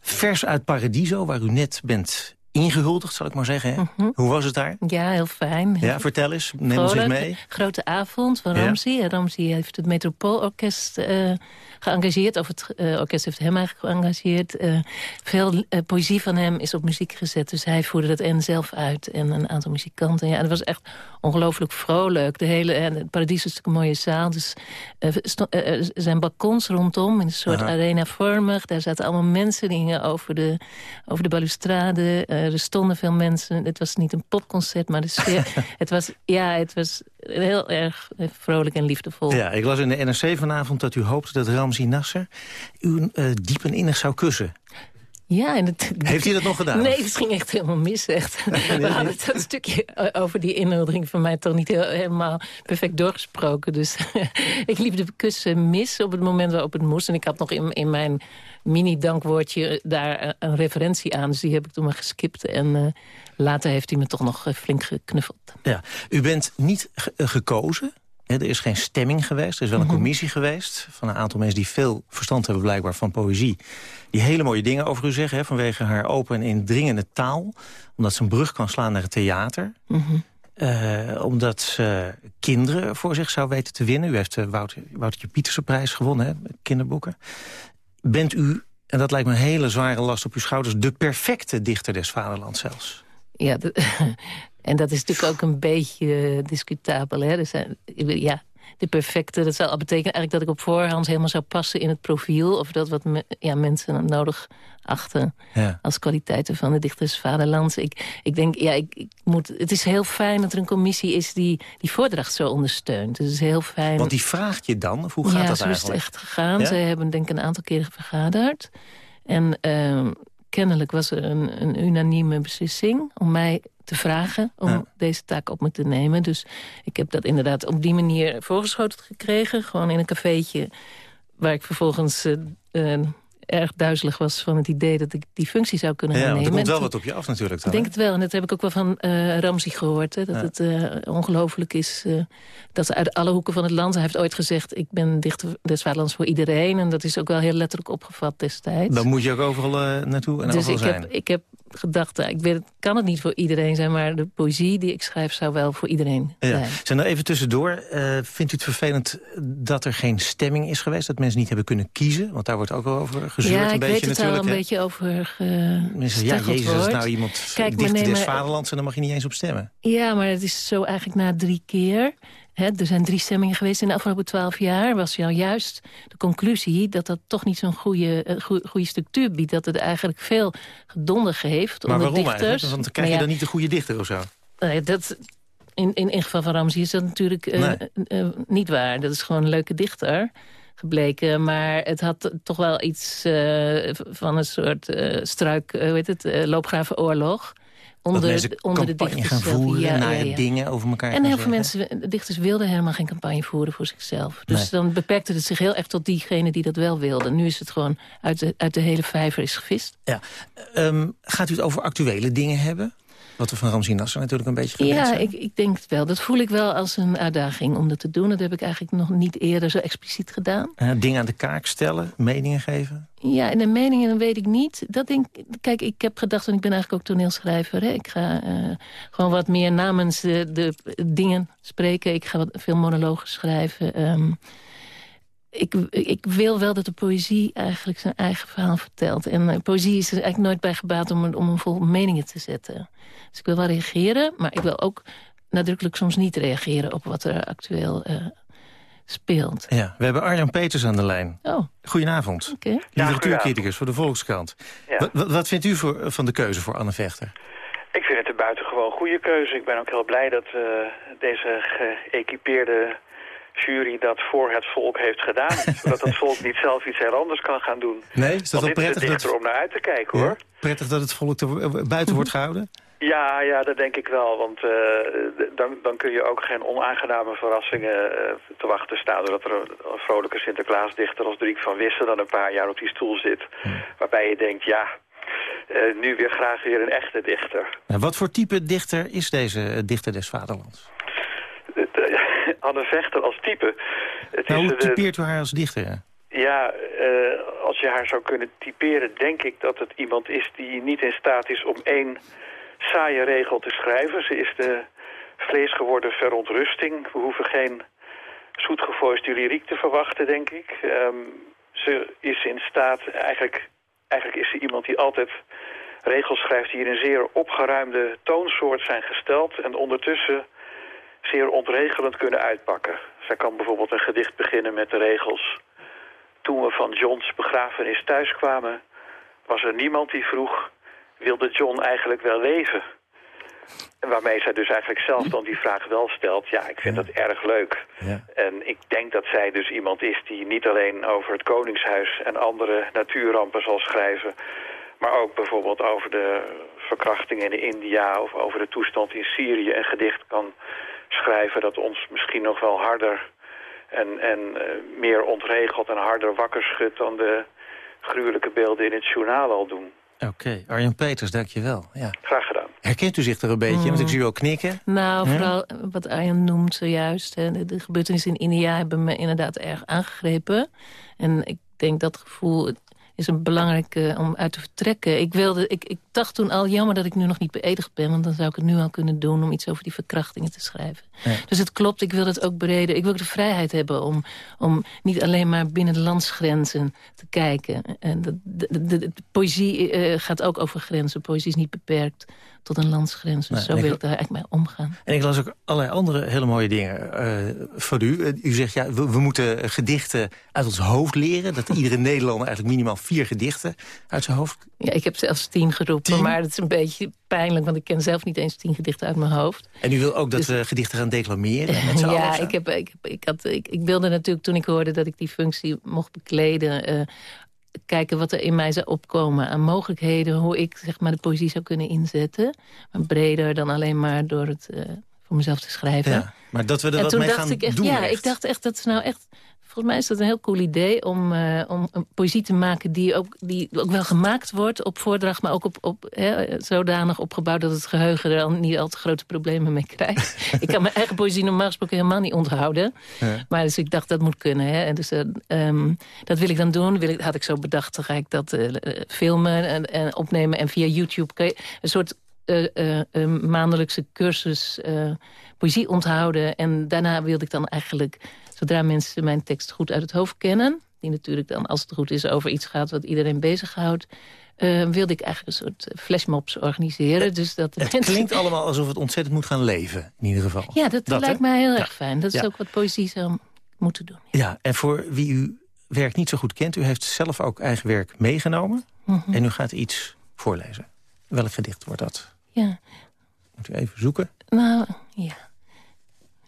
Vers uit Paradiso, waar u net bent ingehuldigd, zal ik maar zeggen. Hè? Hoe was het daar? Ja, heel fijn. Ja, vertel eens, neem ons eens Vrolijk. mee. Grote avond van Ja. Ramsey. En Ramsey heeft het Metropoolorkest eh geëngageerd. Of het eh, orkest heeft hem eigenlijk geëngageerd. Eh, veel poëzie van hem is op muziek gezet. Dus hij voerde dat en zelf uit. En een aantal muzikanten. Ja, en het was echt ongelooflijk vrolijk. De hele, en het Paradies is natuurlijk een mooie zaal. Dus er zijn balkons rondom. In een soort Aha. arena-vormig. Daar zaten allemaal mensen die hingen over de, over de balustrade. Eh, er stonden veel mensen. Het was niet een popconcert, maar de sfeer... het was, ja, het was heel erg eh, vrolijk en liefdevol. Ja, ik las in de NRC vanavond dat u hoopte dat Ramzi Nasser... u eh, diep en innig zou kussen. Ja, en het, Heeft hij dat nog gedaan? Nee, het ging echt helemaal mis, echt. We hadden het dat stukje over die innodiging van mij toch niet heel, helemaal perfect doorgesproken. Dus ik liep de kussen mis op het moment waarop het moest. En ik had nog in, in mijn mini-dankwoordje daar een, een referentie aan. Dus die heb ik toen maar geskipt. En eh, later heeft hij me toch nog eh, flink geknuffeld. Ja, u bent niet ge- eh, gekozen. Er is geen stemming geweest. Er is wel een Mhm. commissie geweest van een aantal mensen... die veel verstand hebben blijkbaar van poëzie. Die hele mooie dingen over u zeggen. Hè, vanwege haar open en indringende taal. Omdat ze een brug kan slaan naar het theater. Mhm. Eh, omdat ze kinderen voor zich zou weten te winnen. U heeft de Wouter, Woutertje Pieterse prijs gewonnen, hè, met kinderboeken. Bent u, en dat lijkt me een hele zware last op uw schouders... de perfecte dichter des vaderlands zelfs? Ja, en dat is natuurlijk ook een beetje eh, discutabel. Hè? Ik weet- ja, de perfecte... Dat zou betekenen eigenlijk dat ik op voorhand helemaal zou passen in het profiel. Of dat wat me, ja, mensen nodig achten Ja. als kwaliteiten van de dichters vaderlands. Ik, ik denk, ja, ik, ik moet, het is heel fijn dat er een commissie is die die voordracht zo ondersteunt. Dus het is heel fijn. Want die vraagt je dan, of hoe gaat ja, dat zo is het eigenlijk? echt gegaan. Ja? Ze hebben denk ik een aantal keren vergaderd. En ehm, kennelijk was er een, een unanieme beslissing om mij te vragen om Ja. deze taak op me te nemen. Dus ik heb dat inderdaad op die manier voorgeschoteld gekregen. Gewoon in een cafeetje waar ik vervolgens eh, eh, erg duizelig was van het idee dat ik die functie zou kunnen Ja, gaan want er nemen. komt wel wat op je af natuurlijk. ik denk het wel. En dat heb ik ook wel van Ramsey gehoord. Hè, dat Ja. het eh, ongelooflijk is eh, dat ze uit alle hoeken van het land... Hij heeft ooit gezegd, ik ben dichter des vaderlands voor iedereen. En dat is ook wel heel letterlijk opgevat destijds. Dan moet je ook overal naartoe en dus overal ik zijn. heb, ik heb gedacht, nou, ik weet, het kan het niet voor iedereen zijn... maar de poëzie die ik schrijf zou wel voor iedereen Ja. zijn. Zijn er even tussendoor, eh, vindt u het vervelend dat er geen stemming is geweest? Dat mensen niet hebben kunnen kiezen? Want daar wordt ook wel over gezeurd ja, een ik beetje weet het natuurlijk. al een beetje over Mensen, ja, Jezus, als nou iemand Kijk, dichter neem des maar- vaderlands... en dan mag je niet eens op stemmen. Ja, maar het is zo eigenlijk na drie keer. Er zijn drie stemmingen geweest in de afgelopen twaalf jaar. Was jou juist de conclusie dat dat toch niet zo'n goede, eh, goe- goede structuur biedt. Dat het eigenlijk veel gedonder geeft Maar onder waarom dichters. eigenlijk? Want dan krijg je Nou ja, dan niet de goede dichter of zo. Nee, dat, in, in, in geval van Ramsey is dat natuurlijk eh, Nee. eh, niet waar. Dat is gewoon een leuke dichter gebleken. Maar het had toch wel iets van een soort struik, hoe heet het, loopgravenoorlog. Onder, mensen onder de dichters gaan voeren, Ja, ja. dingen over elkaar En heel veel mensen, de dichters wilden helemaal geen campagne voeren voor zichzelf. Dus Nee. dan beperkte het zich heel erg tot diegenen die dat wel wilden. Nu is het gewoon uit de, uit de hele vijver is gevist. Ja. Ehm, gaat u het over actuele dingen hebben? Wat we van Ramzi Nasser natuurlijk een beetje gewend Ja, zijn. ik, ik denk het wel. Dat voel ik wel als een uitdaging om dat te doen. Dat heb ik eigenlijk nog niet eerder zo expliciet gedaan. Eh, dingen aan de kaak stellen, meningen geven. Ja, en de meningen weet ik niet. Dat denk, kijk, ik heb gedacht, en ik ben eigenlijk ook toneelschrijver. Hè. Ik ga eh, gewoon wat meer namens de, de dingen spreken. Ik ga wat, veel monologen schrijven. Ehm, ik, ik wil wel dat de poëzie eigenlijk zijn eigen verhaal vertelt. En eh, poëzie is er eigenlijk nooit bij gebaat om, een- om een vol meningen te zetten. Dus ik wil wel reageren, maar ik wil ook nadrukkelijk soms niet reageren... op wat er actueel eh, speelt. Ja, we hebben Arjan Peters aan de lijn. Oh. Goedenavond. Oké. Literatuurcriticus voor de Volkskrant. Ja. Wat, wat, wat vindt u voor, van de keuze voor Anne Vechter? Ik vind het een buitengewoon goede keuze. Ik ben ook heel blij dat eh, deze geëquipeerde jury dat voor het volk heeft gedaan. zodat het volk niet zelf iets heel anders kan gaan doen. Nee, is dat wel dit is prettig een dat, dichter om naar uit te kijken, hoor. prettig dat het volk er buiten wordt gehouden? Ja, ja, dat denk ik wel. Want eh, dan, dan kun je ook geen onaangename verrassingen eh, te wachten staan. Doordat er een, een vrolijke Sinterklaasdichter als Driek van Wissen dan een paar jaar op die stoel zit. Waarbij je denkt, ja, eh, nu weer graag weer een echte dichter. Nou, wat voor type dichter is deze dichter des vaderlands? Anne Vechter als type. Het Nou, is, hoe eh, typeert u haar als dichter? hè? Ja, eh, als je haar zou kunnen typeren, denk ik dat het iemand is die niet in staat is om één saaie regel te schrijven. Ze is de vleesgeworden verontrusting. We hoeven geen zoetgevoiste lyriek te verwachten, denk ik. Ehm, ze is in staat, eigenlijk, eigenlijk is ze iemand die altijd regels schrijft die in een zeer opgeruimde toonsoort zijn gesteld en ondertussen zeer ontregelend kunnen uitpakken. Zij kan bijvoorbeeld een gedicht beginnen met de regels... Toen we van Johns begrafenis thuiskwamen, was er niemand die vroeg... wilde John eigenlijk wel leven? En waarmee zij dus eigenlijk zelf dan die vraag wel stelt. Ja, ik vind dat erg leuk. En ik denk dat zij dus iemand is die niet alleen over het Koningshuis... en andere natuurrampen zal schrijven... maar ook bijvoorbeeld over de verkrachtingen in India... of over de toestand in Syrië een gedicht kan schrijven... dat ons misschien nog wel harder en, en eh, meer ontregeld en harder wakker schudt... dan de gruwelijke beelden in het journaal al doen. Oké, Arjan Peters, dankjewel. Ja. Graag gedaan. Herkent u zich er een beetje? Want ik zie u ook knikken. Nou, vooral wat Arjan noemt zojuist. Hè, de, de gebeurtenissen in India hebben me inderdaad erg aangegrepen. En ik denk dat gevoel is een belangrijk eh, om uit te vertrekken. Ik, wilde, ik, ik dacht toen al, jammer dat ik nu nog niet beëdigd ben... want dan zou ik het nu al kunnen doen om iets over die verkrachtingen te schrijven. Dus het klopt, ik wil het ook breder. Ik wil ook de vrijheid hebben om, om niet alleen maar binnen de landsgrenzen te kijken. En de, de, de, poëzie uh, gaat ook over grenzen. Poëzie is niet beperkt tot een landsgrens. Dus zo wil ik daar eigenlijk mee omgaan. En ik las ook allerlei andere hele mooie dingen uh, voor u. U zegt, ja, we, we, moeten gedichten uit ons hoofd leren. Dat iedere Nederlander eigenlijk minimaal vier gedichten uit zijn hoofd... Ja, ik heb zelfs tien geroepen, maar dat is een beetje pijnlijk... want ik ken zelf niet eens tien gedichten uit mijn hoofd. En u wil ook dat dus... we gedichten gaan declameren? Met ja, ik, heb, ik, ik, had, ik, ik wilde natuurlijk toen ik hoorde dat ik die functie mocht bekleden... Uh, kijken wat er in mij zou opkomen aan mogelijkheden... hoe ik zeg maar, de poëzie zou kunnen inzetten. Maar breder dan alleen maar door het uh, voor mezelf te schrijven. Ja, maar dat we er en wat mee gaan echt, doen. Ja, ik dacht echt, dat is nou echt Volgens mij is dat een heel cool idee om, uh, om een poëzie te maken... Die ook, die ook wel gemaakt wordt op voordracht... maar ook op, op, hè, zodanig opgebouwd dat het geheugen er al niet al te grote problemen mee krijgt. ik kan mijn eigen poëzie normaal gesproken helemaal niet onthouden. Ja. Maar dus ik dacht, dat moet kunnen. Hè. En dus, uh, um, dat wil ik dan doen. Wil ik, had ik zo bedacht, dan ga ik dat uh, filmen en, en, opnemen. En via YouTube je een soort maandelijkse cursus poëzie onthouden. En daarna wilde ik dan eigenlijk Zodra mensen mijn tekst goed uit het hoofd kennen... die natuurlijk dan, als het goed is, over iets gaat wat iedereen bezighoudt... Uh, wilde ik eigenlijk een soort flashmobs organiseren. Dus dat het mensen... klinkt allemaal alsof het ontzettend moet gaan leven, in ieder geval. Ja, dat, lijkt mij heel erg fijn. Dat is ook wat poëzie zou moeten doen. Ja. en voor wie uw werk niet zo goed kent... u heeft zelf ook eigen werk meegenomen. Mm -hmm. En u gaat iets voorlezen. Welk gedicht wordt dat? Ja. Moet u even zoeken? Nou, ja.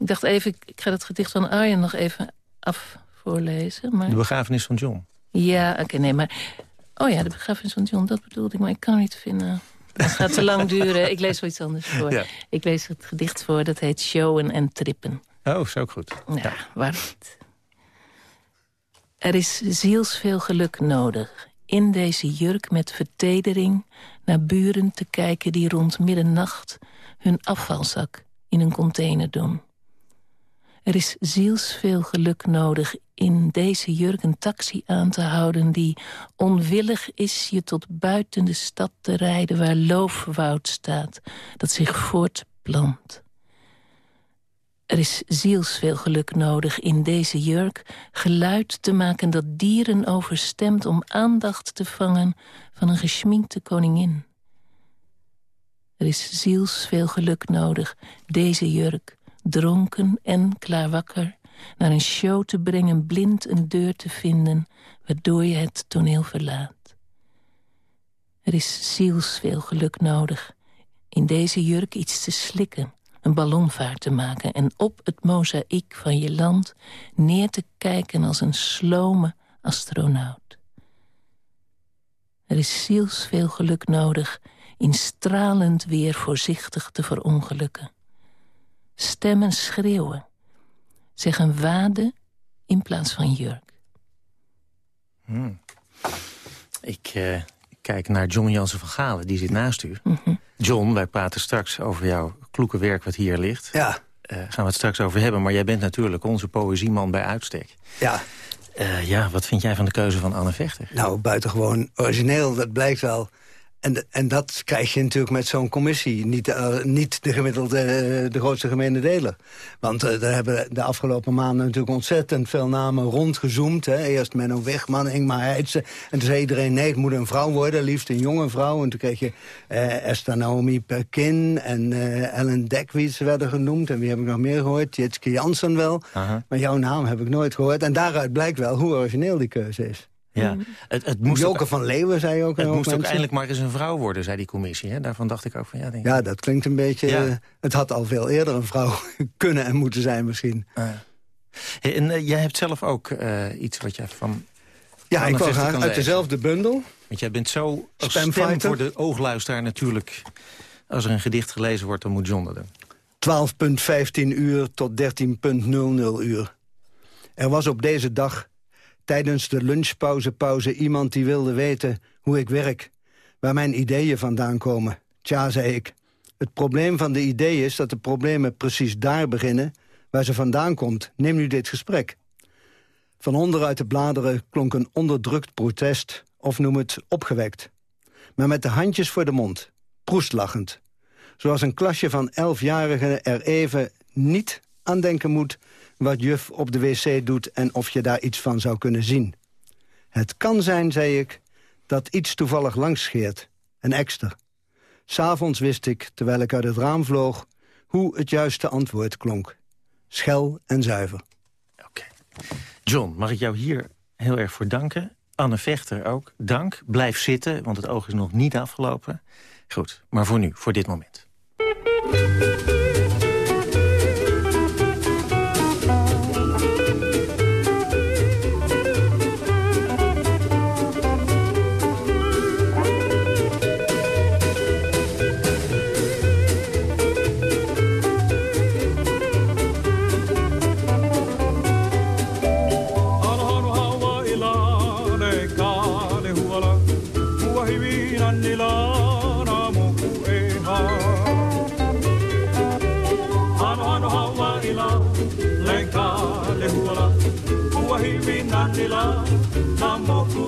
Ik dacht even, ik ga het gedicht van Arjen nog even af voorlezen. Maar... De begrafenis van John. Ja, oké, nee, maar... Oh ja, de begrafenis van John, dat bedoelde ik, maar ik kan het niet vinden. Het gaat te lang duren. Ik lees wel iets anders voor. Ja. Ik lees het gedicht voor, dat heet Showen en Trippen. Oh, is ook goed. Ja, ja. waarom niet? Er is zielsveel geluk nodig. In deze jurk met vertedering naar buren te kijken... die rond middernacht hun afvalzak in een container doen. Er is zielsveel geluk nodig in deze jurk een taxi aan te houden... die onwillig is je tot buiten de stad te rijden... waar loofwoud staat, dat zich voortplant. Er is zielsveel geluk nodig in deze jurk... geluid te maken dat dieren overstemt... om aandacht te vangen van een geschminkte koningin. Er is zielsveel geluk nodig, deze jurk dronken en klaarwakker... naar een show te brengen, blind een deur te vinden... waardoor je het toneel verlaat. Er is zielsveel geluk nodig. In deze jurk iets te slikken, een ballonvaart te maken... en op het mozaïek van je land neer te kijken als een slome astronaut. Er is zielsveel geluk nodig in stralend weer voorzichtig te verongelukken. Stemmen schreeuwen. Zeggen wade in plaats van jurk. Hmm. Ik uh, kijk naar John Jansen van Galen, die zit naast u. Mhm. John, wij praten straks over jouw kloeke werk wat hier ligt. Ja. Uh, gaan we het straks over hebben, maar jij bent natuurlijk onze poëzieman bij uitstek. Ja. Uh, ja, wat vind jij van de keuze van Anne Vechter? Nou, buitengewoon origineel, dat blijkt wel. En, en dat krijg je natuurlijk met zo'n commissie. Niet, uh, niet de gemiddelde, uh, de grootste gemene deler. Want uh, daar hebben de afgelopen maanden natuurlijk ontzettend veel namen rondgezoomd. Hè. Eerst Menno Wegman, Ingmar Heidse. En toen zei iedereen, nee, het moet een vrouw worden. Liefst een jonge vrouw. En toen kreeg je Esther Naomi Perkin en Ellen Dekwiets werden genoemd. En wie heb ik nog meer gehoord? Jitske Jansen wel. Maar jouw naam heb ik nooit gehoord. En daaruit blijkt wel hoe origineel die keuze is. Ja. Het, het moest Joke ook, van Leeuwen zei ook. Het moest mensen. ook eindelijk maar eens een vrouw worden, zei die commissie. Hè? Daarvan dacht ik ook van ja. Denk ja, dat klinkt een beetje... Ja. Het had al veel eerder een vrouw kunnen en moeten zijn misschien. Uh. Hey, en uh, jij hebt zelf ook uh, iets wat jij van... Ja, ik wil graag uit dezelfde bundel. Want jij bent zo als stem voor de oogluisteraar natuurlijk... als er een gedicht gelezen wordt, dan moet John dat doen. 12.15 uur tot 13.00 uur. Er was op deze dag tijdens de lunchpauze pauze iemand die wilde weten hoe ik werk. Waar mijn ideeën vandaan komen. Tja, zei ik. Het probleem van de idee is dat de problemen precies daar beginnen... waar ze vandaan komt. Neem nu dit gesprek. Van onderuit de bladeren klonk een onderdrukt protest... of noem het opgewekt. maar met de handjes voor de mond, proestlachend. Zoals een klasje van elfjarigen er even niet aan denken moet... wat juf op de wc doet en of je daar iets van zou kunnen zien. Het kan zijn, zei ik, dat iets toevallig langs scheert. Een extra. S'avonds wist ik, terwijl ik uit het raam vloog... hoe het juiste antwoord klonk. Schel en zuiver. John, mag ik jou hier heel erg voor danken. Anne Vechter ook, dank. Blijf zitten, want het oog is nog niet afgelopen. Goed, maar voor nu, voor dit moment. nila na moku.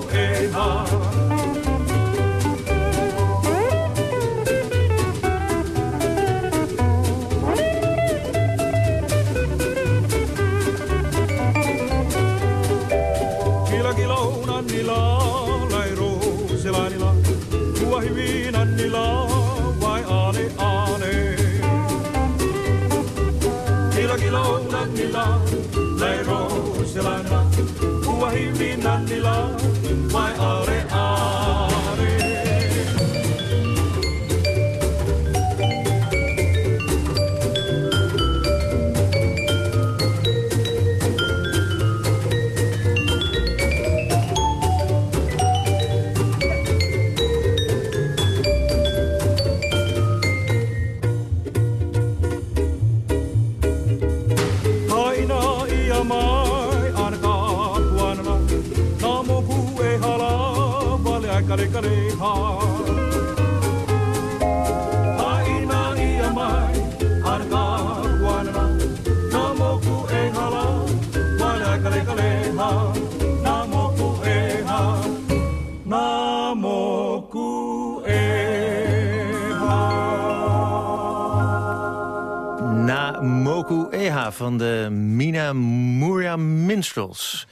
Van de Mina Moria Minstrels.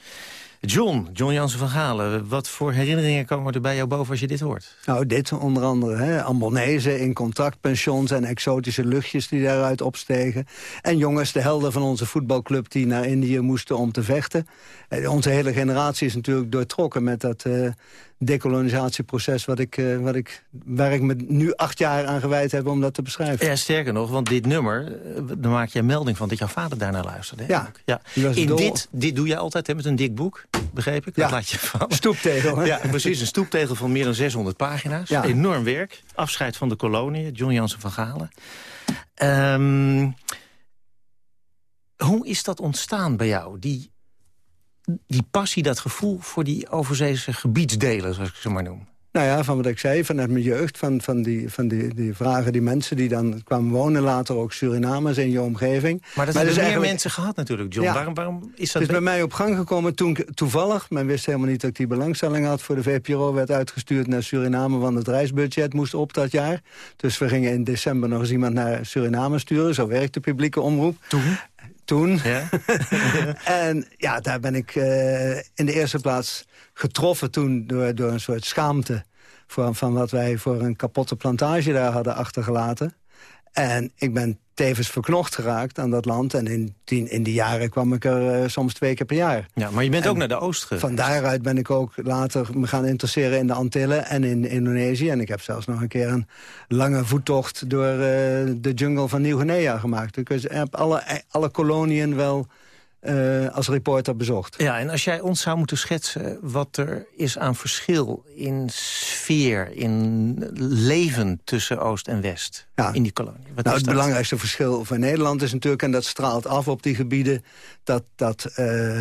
John, John Jansen van Galen, wat voor herinneringen komen er bij jou boven als je dit hoort? Nou, dit onder andere, hè, in contactpensions en exotische luchtjes die daaruit opstegen. En jongens, de helden van onze voetbalclub die naar Indië moesten om te vechten. Eh, onze hele generatie is natuurlijk doortrokken met dat uh, decolonisatieproces... Wat ik, uh, wat ik, waar ik me nu acht jaar aan gewijd heb om dat te beschrijven. Ja, sterker nog, want dit nummer, daar maak je een melding van... dat jouw vader daarnaar luisterde. Ja, ja. In dit, dit doe je altijd hè, met een dik boek, begreep ik? Ja, dat laat je van. stoeptegel. Hè? Ja, precies, een stoeptegel van meer dan 600 pagina's. Ja. Enorm werk. Afscheid van de kolonie, John Jansen van Galen. Um, hoe is dat ontstaan bij jou, die die passie, dat gevoel voor die overzeese gebiedsdelen, zoals ik ze maar noem? Nou ja, van wat ik zei, vanuit mijn jeugd, van, van, die, van die, die vragen, die mensen die dan kwamen wonen, later ook Surinamers in je omgeving. Maar dat hebben dus meer mensen gehad natuurlijk, John. Ja. Waarom, waarom is dat... Het is bij mij op gang gekomen toen ik toevallig, men wist helemaal niet dat ik die belangstelling had voor de VPRO, werd uitgestuurd naar Suriname, want het reisbudget moest op dat jaar. Dus we gingen in december nog eens iemand naar Suriname sturen, zo werkt de publieke omroep. Toen? Toen. Ja? en ja, daar ben ik uh, in de eerste plaats getroffen toen door, door een soort schaamte... Voor, van wat wij voor een kapotte plantage daar hadden achtergelaten. En ik ben tevens verknocht geraakt aan dat land. En in, die, in die jaren kwam ik er uh, soms twee keer per jaar. Ja, maar je bent en ook naar de oost gegaan. Van daaruit ben ik ook later me gaan interesseren in de Antillen en in Indonesië. En ik heb zelfs nog een keer een lange voettocht door uh, de jungle van Nieuw-Guinea gemaakt. Dus ik heb alle, alle koloniën wel uh, als reporter bezocht. Ja, en als jij ons zou moeten schetsen wat er is aan verschil in sfeer, in leven tussen Oost en West ja. in die kolonie. Wat nou, het dat? belangrijkste verschil van Nederland is natuurlijk, en dat straalt af op die gebieden, dat, dat uh,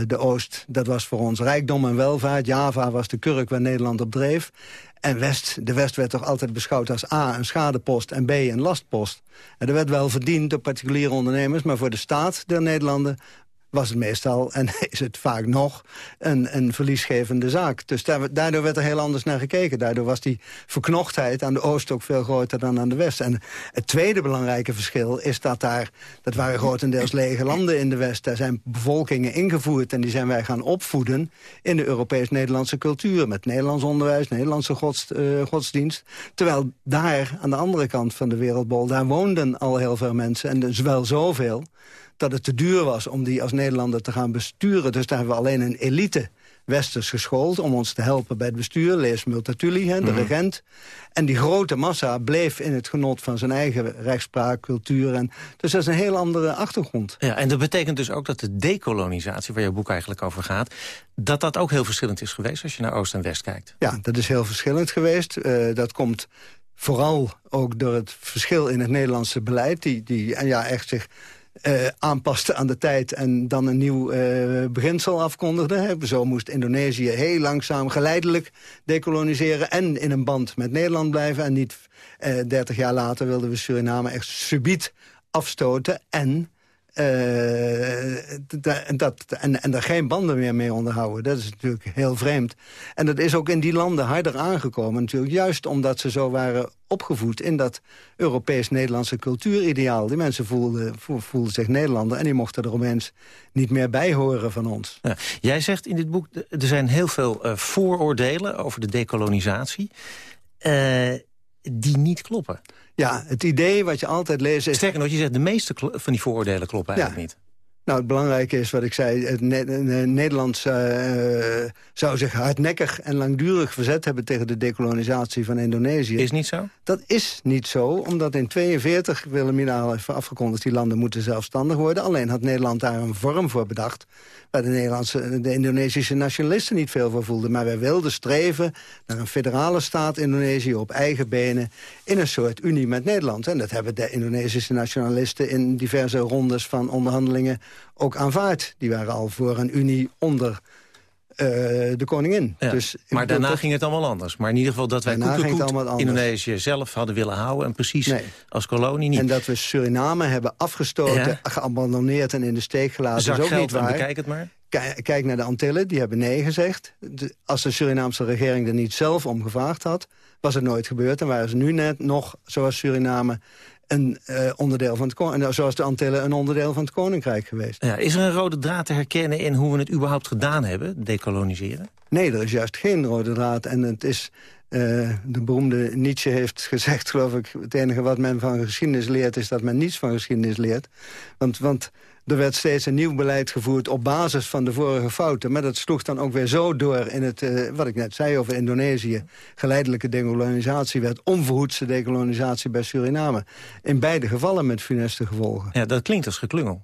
de Oost, dat was voor ons rijkdom en welvaart. Java was de kurk waar Nederland op dreef. En West, de West werd toch altijd beschouwd als A, een schadepost en B, een lastpost. En er werd wel verdiend door particuliere ondernemers, maar voor de staat der Nederlanden was het meestal, en is het vaak nog, een, een verliesgevende zaak. Dus daardoor werd er heel anders naar gekeken. Daardoor was die verknochtheid aan de oost ook veel groter dan aan de west. En het tweede belangrijke verschil is dat daar... dat waren grotendeels lege landen in de west. Daar zijn bevolkingen ingevoerd en die zijn wij gaan opvoeden... in de Europees-Nederlandse cultuur. Met Nederlands onderwijs, Nederlandse gods, uh, godsdienst. Terwijl daar, aan de andere kant van de wereldbol... daar woonden al heel veel mensen. En dus wel zoveel dat het te duur was om die als Nederlander te gaan besturen. Dus daar hebben we alleen een elite westers geschoold om ons te helpen bij het bestuur. Lees Multatuli, de mhm. regent. En die grote massa bleef in het genot van zijn eigen rechtspraak, cultuur. En, dus dat is een heel andere achtergrond. Ja, en dat betekent dus ook dat de dekolonisatie, waar je boek eigenlijk over gaat... dat dat ook heel verschillend is geweest als je naar Oost en West kijkt. Ja, dat is heel verschillend geweest. Uh, dat komt vooral ook door het verschil in het Nederlandse beleid... die, die ja, echt zich uh, aanpaste aan de tijd en dan een nieuw uh, beginsel afkondigde. Zo moest Indonesië heel langzaam geleidelijk decoloniseren... en in een band met Nederland blijven. En niet uh, eh, 30 jaar later wilden we Suriname echt subiet afstoten... en uh, dat, en, en daar geen banden meer mee onderhouden. Dat is natuurlijk heel vreemd. En dat is ook in die landen harder aangekomen natuurlijk. Juist omdat ze zo waren opgevoed in dat Europees-Nederlandse cultuurideaal. Die mensen voelden, voelden zich Nederlander en die mochten er opeens niet meer bij horen van ons. Ja, jij zegt in dit boek, er zijn heel veel uh, vooroordelen over de dekolonisatie... Uh, die niet kloppen. Ja, het idee wat je altijd leest is... Sterker nog, je zegt de meeste van die vooroordelen kloppen eigenlijk niet. Nou, het belangrijke is wat ik zei. Het Nederland uh, zou zich hardnekkig en langdurig verzet hebben... tegen de dekolonisatie van Indonesië. Is niet zo? Dat is niet zo, omdat in 42 Wilhelmina al even afgekondigd... die landen moeten zelfstandig worden. Alleen had Nederland daar een vorm voor bedacht waar de, Nederlandse, de Indonesische nationalisten niet veel voor voelden. Maar wij wilden streven naar een federale staat Indonesië op eigen benen... in een soort unie met Nederland. En dat hebben de Indonesische nationalisten in diverse rondes van onderhandelingen ook aanvaard. Die waren al voor een unie onder uh, de koningin. Dus, maar daarna ging het allemaal anders. Maar in ieder geval dat wij Koekekoet Indonesië zelf hadden willen houden... en precies als kolonie niet. En dat we Suriname hebben afgestoten, ja. geabandoneerd en in de steek gelaten... Zak is ook niet waar. Bekijk het maar. Kijk naar de Antillen, die hebben nee gezegd. als de Surinaamse regering er niet zelf om gevraagd had... was het nooit gebeurd. En waren ze nu net nog, zoals Suriname een uh, onderdeel van het Koninkrijk, zoals de Antillen een onderdeel van het Koninkrijk geweest. Ja, is er een rode draad te herkennen in hoe we het überhaupt gedaan hebben, decoloniseren? Nee, er is juist geen rode draad. En het is, uh, de beroemde Nietzsche heeft gezegd, geloof ik... het enige wat men van geschiedenis leert, is dat men niets van geschiedenis leert. Want, want er werd steeds een nieuw beleid gevoerd op basis van de vorige fouten. Maar dat sloeg dan ook weer zo door in het, uh, wat ik net zei over Indonesië. Geleidelijke decolonisatie werd onverhoedse decolonisatie bij Suriname. In beide gevallen met funeste gevolgen. Ja, dat klinkt als geklungel.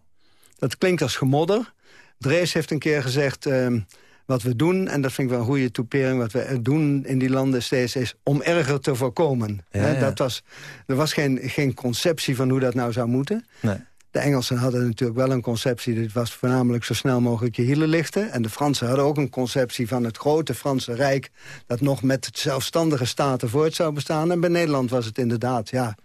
Dat klinkt als gemodder. Drees heeft een keer gezegd... Uh, wat we doen, en dat vind ik wel een goede toepering... wat we doen in die landen steeds is om erger te voorkomen. Ja. Dat was, er was geen, geen conceptie van hoe dat nou zou moeten. Nee. De Engelsen hadden natuurlijk wel een conceptie... dit was voornamelijk zo snel mogelijk je hielen lichten. En de Fransen hadden ook een conceptie van het grote Franse Rijk... dat nog met zelfstandige staten voort zou bestaan. En bij Nederland was het inderdaad, ja...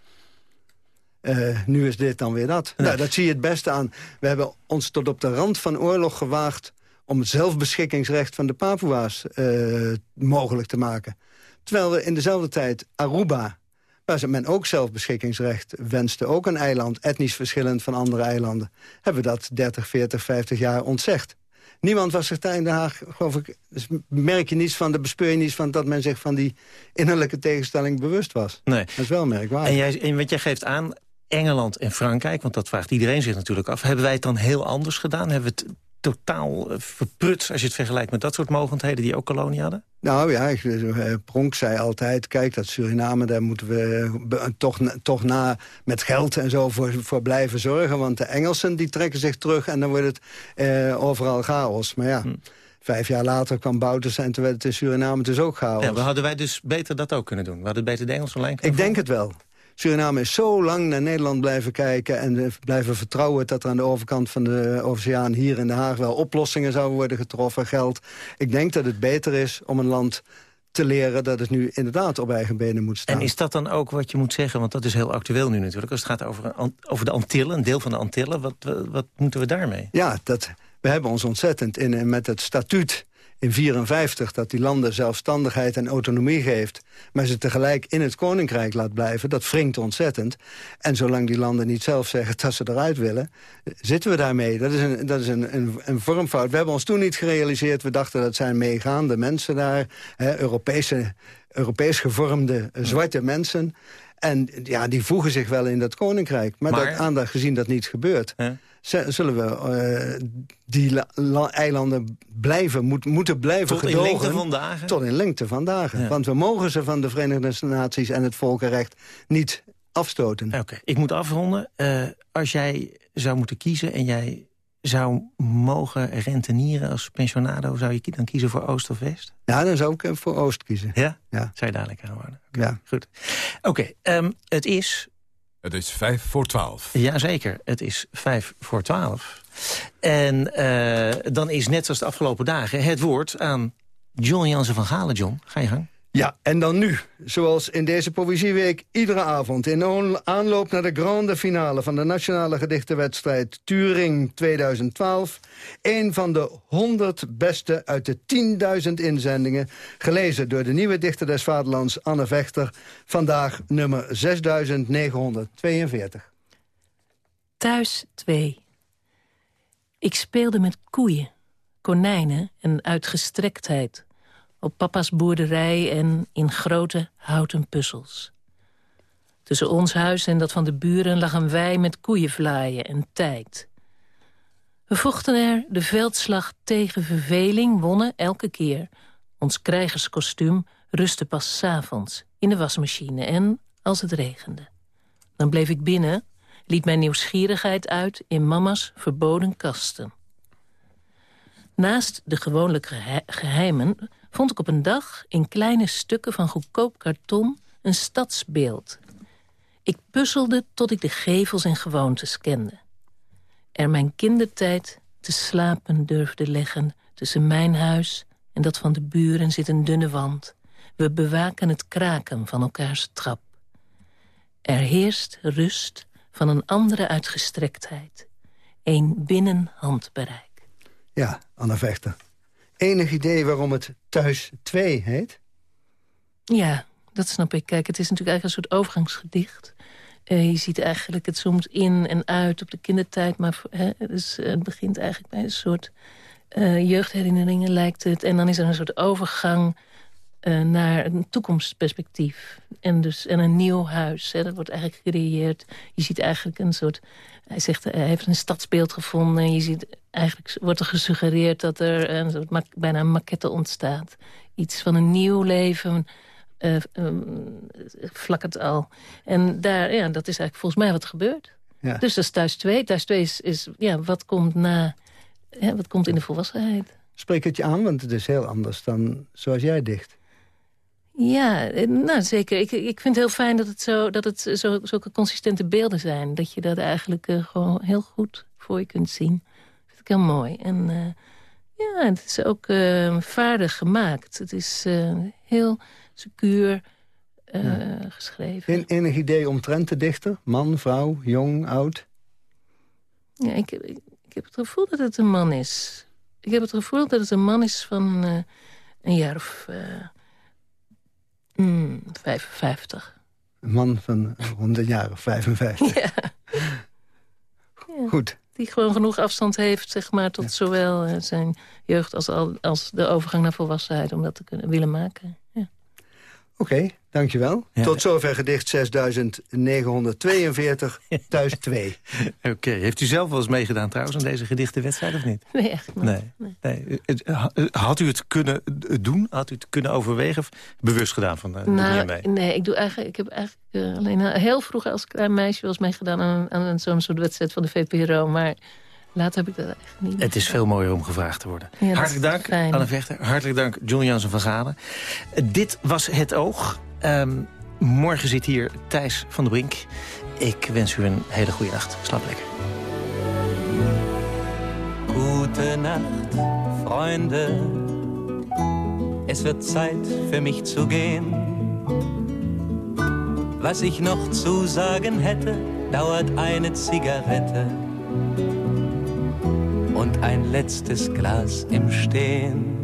Uh, nu is dit dan weer dat. Nou, dat zie je het beste aan. We hebben ons tot op de rand van oorlog gewaagd... om het zelfbeschikkingsrecht van de Papua's uh, mogelijk te maken. Terwijl we in dezelfde tijd Aruba waar men ook zelfbeschikkingsrecht wenste. Ook een eiland, etnisch verschillend van andere eilanden. Hebben we dat 30, 40, 50 jaar ontzegd. Niemand was zich daar in Den Haag, geloof ik... Dus merk je niets van, de bespeur je niets van... dat men zich van die innerlijke tegenstelling bewust was. Nee. Dat is wel merkwaardig. En, jij, en wat jij geeft aan, Engeland en Frankrijk... want dat vraagt iedereen zich natuurlijk af... hebben wij het dan heel anders gedaan? Hebben we het totaal eh, verprutst als je het vergelijkt met dat soort mogendheden die ook kolonie hadden? Nou ja, eh, Pronk zei altijd, kijk dat Suriname, daar moeten we eh, toch, toch na met geld en zo voor, voor blijven zorgen. Want de Engelsen die trekken zich terug en dan wordt het eh, overal chaos. Maar ja... Hm. Vijf jaar later kwam Bouters en toen werd het in Suriname dus ook chaos. Ja, hadden wij dus beter dat ook kunnen doen? We hadden beter de Engelse lijn Ik denk het wel. Suriname is zo lang naar Nederland blijven kijken... en blijven vertrouwen dat er aan de overkant van de oceaan... hier in Den Haag wel oplossingen zouden worden getroffen, geld. Ik denk dat het beter is om een land te leren dat het nu inderdaad op eigen benen moet staan. En is dat dan ook wat je moet zeggen? Want dat is heel actueel nu natuurlijk. Als het gaat over, over de Antillen, een deel van de Antillen. Wat, wat moeten we daarmee? Ja, dat, We hebben ons ontzettend in, met het statuut in 54 dat die landen zelfstandigheid en autonomie geeft... maar ze tegelijk in het koninkrijk laat blijven, dat wringt ontzettend. En zolang die landen niet zelf zeggen dat ze eruit willen... zitten we daarmee. Dat is een, dat is een, een, een vormfout. We hebben ons toen niet gerealiseerd. We dachten dat zijn meegaande mensen daar, hè, Europese, Europees gevormde zwarte mensen... En ja, die voegen zich wel in dat koninkrijk. Maar, dat aandacht gezien dat niet gebeurt... zullen we uh, die eilanden blijven, moet, moeten blijven Tot gedogen. in lengte van dagen? Tot in lengte van dagen. Want we mogen ze van de Verenigde Naties en het volkenrecht niet afstoten. Oké, ik moet afronden. Uh, als jij zou moeten kiezen en jij zou mogen rentenieren als pensionado... zou je dan kiezen voor Oost of West? Ja, dan zou ik eh, voor Oost kiezen. Ja? Ja. Zou je dadelijk aan worden? Ja. Goed. Oké, ehm, het is... Het is vijf voor twaalf. Jazeker, het is vijf voor twaalf. En uh, dan is net zoals de afgelopen dagen het woord aan John Jansen van Galen. John, ga je gang. Ja, en dan nu, zoals in deze Poëzieweek iedere avond... in aanloop naar de grande finale van de Nationale Gedichtenwedstrijd Turing 2012... een van de 100 beste uit de 10.000 inzendingen... gelezen door de nieuwe dichter des vaderlands Anne Vechter... vandaag nummer 6942. Thuis 2. Ik speelde met koeien, konijnen en uitgestrektheid op papa's boerderij en in grote houten puzzels. Tussen ons huis en dat van de buren lag een wei met koeienvlaaien en tijd. We vochten er de veldslag tegen verveling, wonnen elke keer. Ons krijgerskostuum rustte pas s avonds in de wasmachine en als het regende. Dan bleef ik binnen, liet mijn nieuwsgierigheid uit in mama's verboden kasten. Naast de gewoonlijke geheimen vond ik op een dag in kleine stukken van goedkoop karton een stadsbeeld. Ik puzzelde tot ik de gevels en gewoontes kende. Er mijn kindertijd te slapen durfde leggen tussen mijn huis en dat van de buren zit een dunne wand. We bewaken het kraken van elkaars trap. Er heerst rust van een andere uitgestrektheid. Een binnen handbereik. Ja, Anna Vechter. Enig idee waarom het Thuis 2 heet? Ja, dat snap ik. Kijk, het is natuurlijk eigenlijk een soort overgangsgedicht. Uh, je ziet eigenlijk, het zoomt in en uit op de kindertijd... maar hè, dus, uh, het begint eigenlijk bij een soort uh, jeugdherinneringen, lijkt het. En dan is er een soort overgang naar een toekomstperspectief. En, dus, en een nieuw huis, hè, dat wordt eigenlijk gecreëerd. Je ziet eigenlijk een soort... Hij zegt, hij heeft een stadsbeeld gevonden. En je ziet, eigenlijk wordt er gesuggereerd dat er een soort bijna een maquette ontstaat. Iets van een nieuw leven... Uh, um, flakkert al. En daar, ja, dat is eigenlijk volgens mij wat gebeurt. Ja. Dus dat is thuis twee. Thuis twee is, is ja, wat komt na... Ja, wat komt in de volwassenheid. Spreek het je aan, want het is heel anders dan zoals jij dicht. Ja, nou zeker. Ik, ik vind het heel fijn dat het, zo, dat het zo, zulke consistente beelden zijn. Dat je dat eigenlijk uh, gewoon heel goed voor je kunt zien. Dat vind ik heel mooi. En uh, ja, het is ook uh, vaardig gemaakt. Het is heel secuur ja. geschreven. En enig idee omtrent de dichter? Man, vrouw, jong, oud? Ja, ik, ik, ik, heb het gevoel dat het een man is. Ik heb het gevoel dat het een man is van een jaar of... Mm, 55. Een man van rond een jaar of 55. Ja. Goed. Die gewoon genoeg afstand heeft zeg maar, tot zowel uh, zijn jeugd als, al, als de overgang naar volwassenheid... om dat te kunnen willen maken. Oké, okay, dankjewel. Ja. Tot zover gedicht 6942, thuis 2. Oké, okay. heeft u zelf wel eens meegedaan trouwens aan deze gedichtenwedstrijd of niet? Nee, echt niet. Nee. nee. nee. Had u het kunnen doen? Had u het kunnen overwegen? Of bewust gedaan van uh, nou, mee? Nee, ik, doe eigenlijk, ik heb eigenlijk uh, alleen heel vroeg als klein meisje... wel eens meegedaan aan, aan zo'n soort wedstrijd van de VPRO. Maar Later heb ik dat echt niet. Het is veel mooier om gevraagd te worden. Ja, hartelijk dank, fijn. Anne Vechter. Hartelijk dank, John Jansen van Galen. Dit was Het Oog. Um, morgen zit hier Thijs van der Brink. Ik wens u een hele goede nacht. Slaap lekker. Gute Nacht, Freunde. Es wird Zeit für mich zu gehen. Was ich noch zu sagen hätte, dauert eine Zigarette. Und ein letztes Glas im Stehen.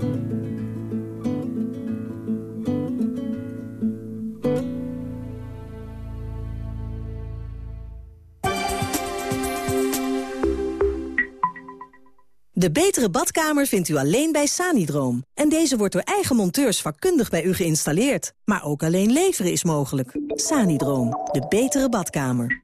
De betere badkamer vindt u alleen bij Sanidroom. En deze wordt door eigen monteurs vakkundig bij u geïnstalleerd. Maar ook alleen leveren is mogelijk. Sanidroom, de betere badkamer.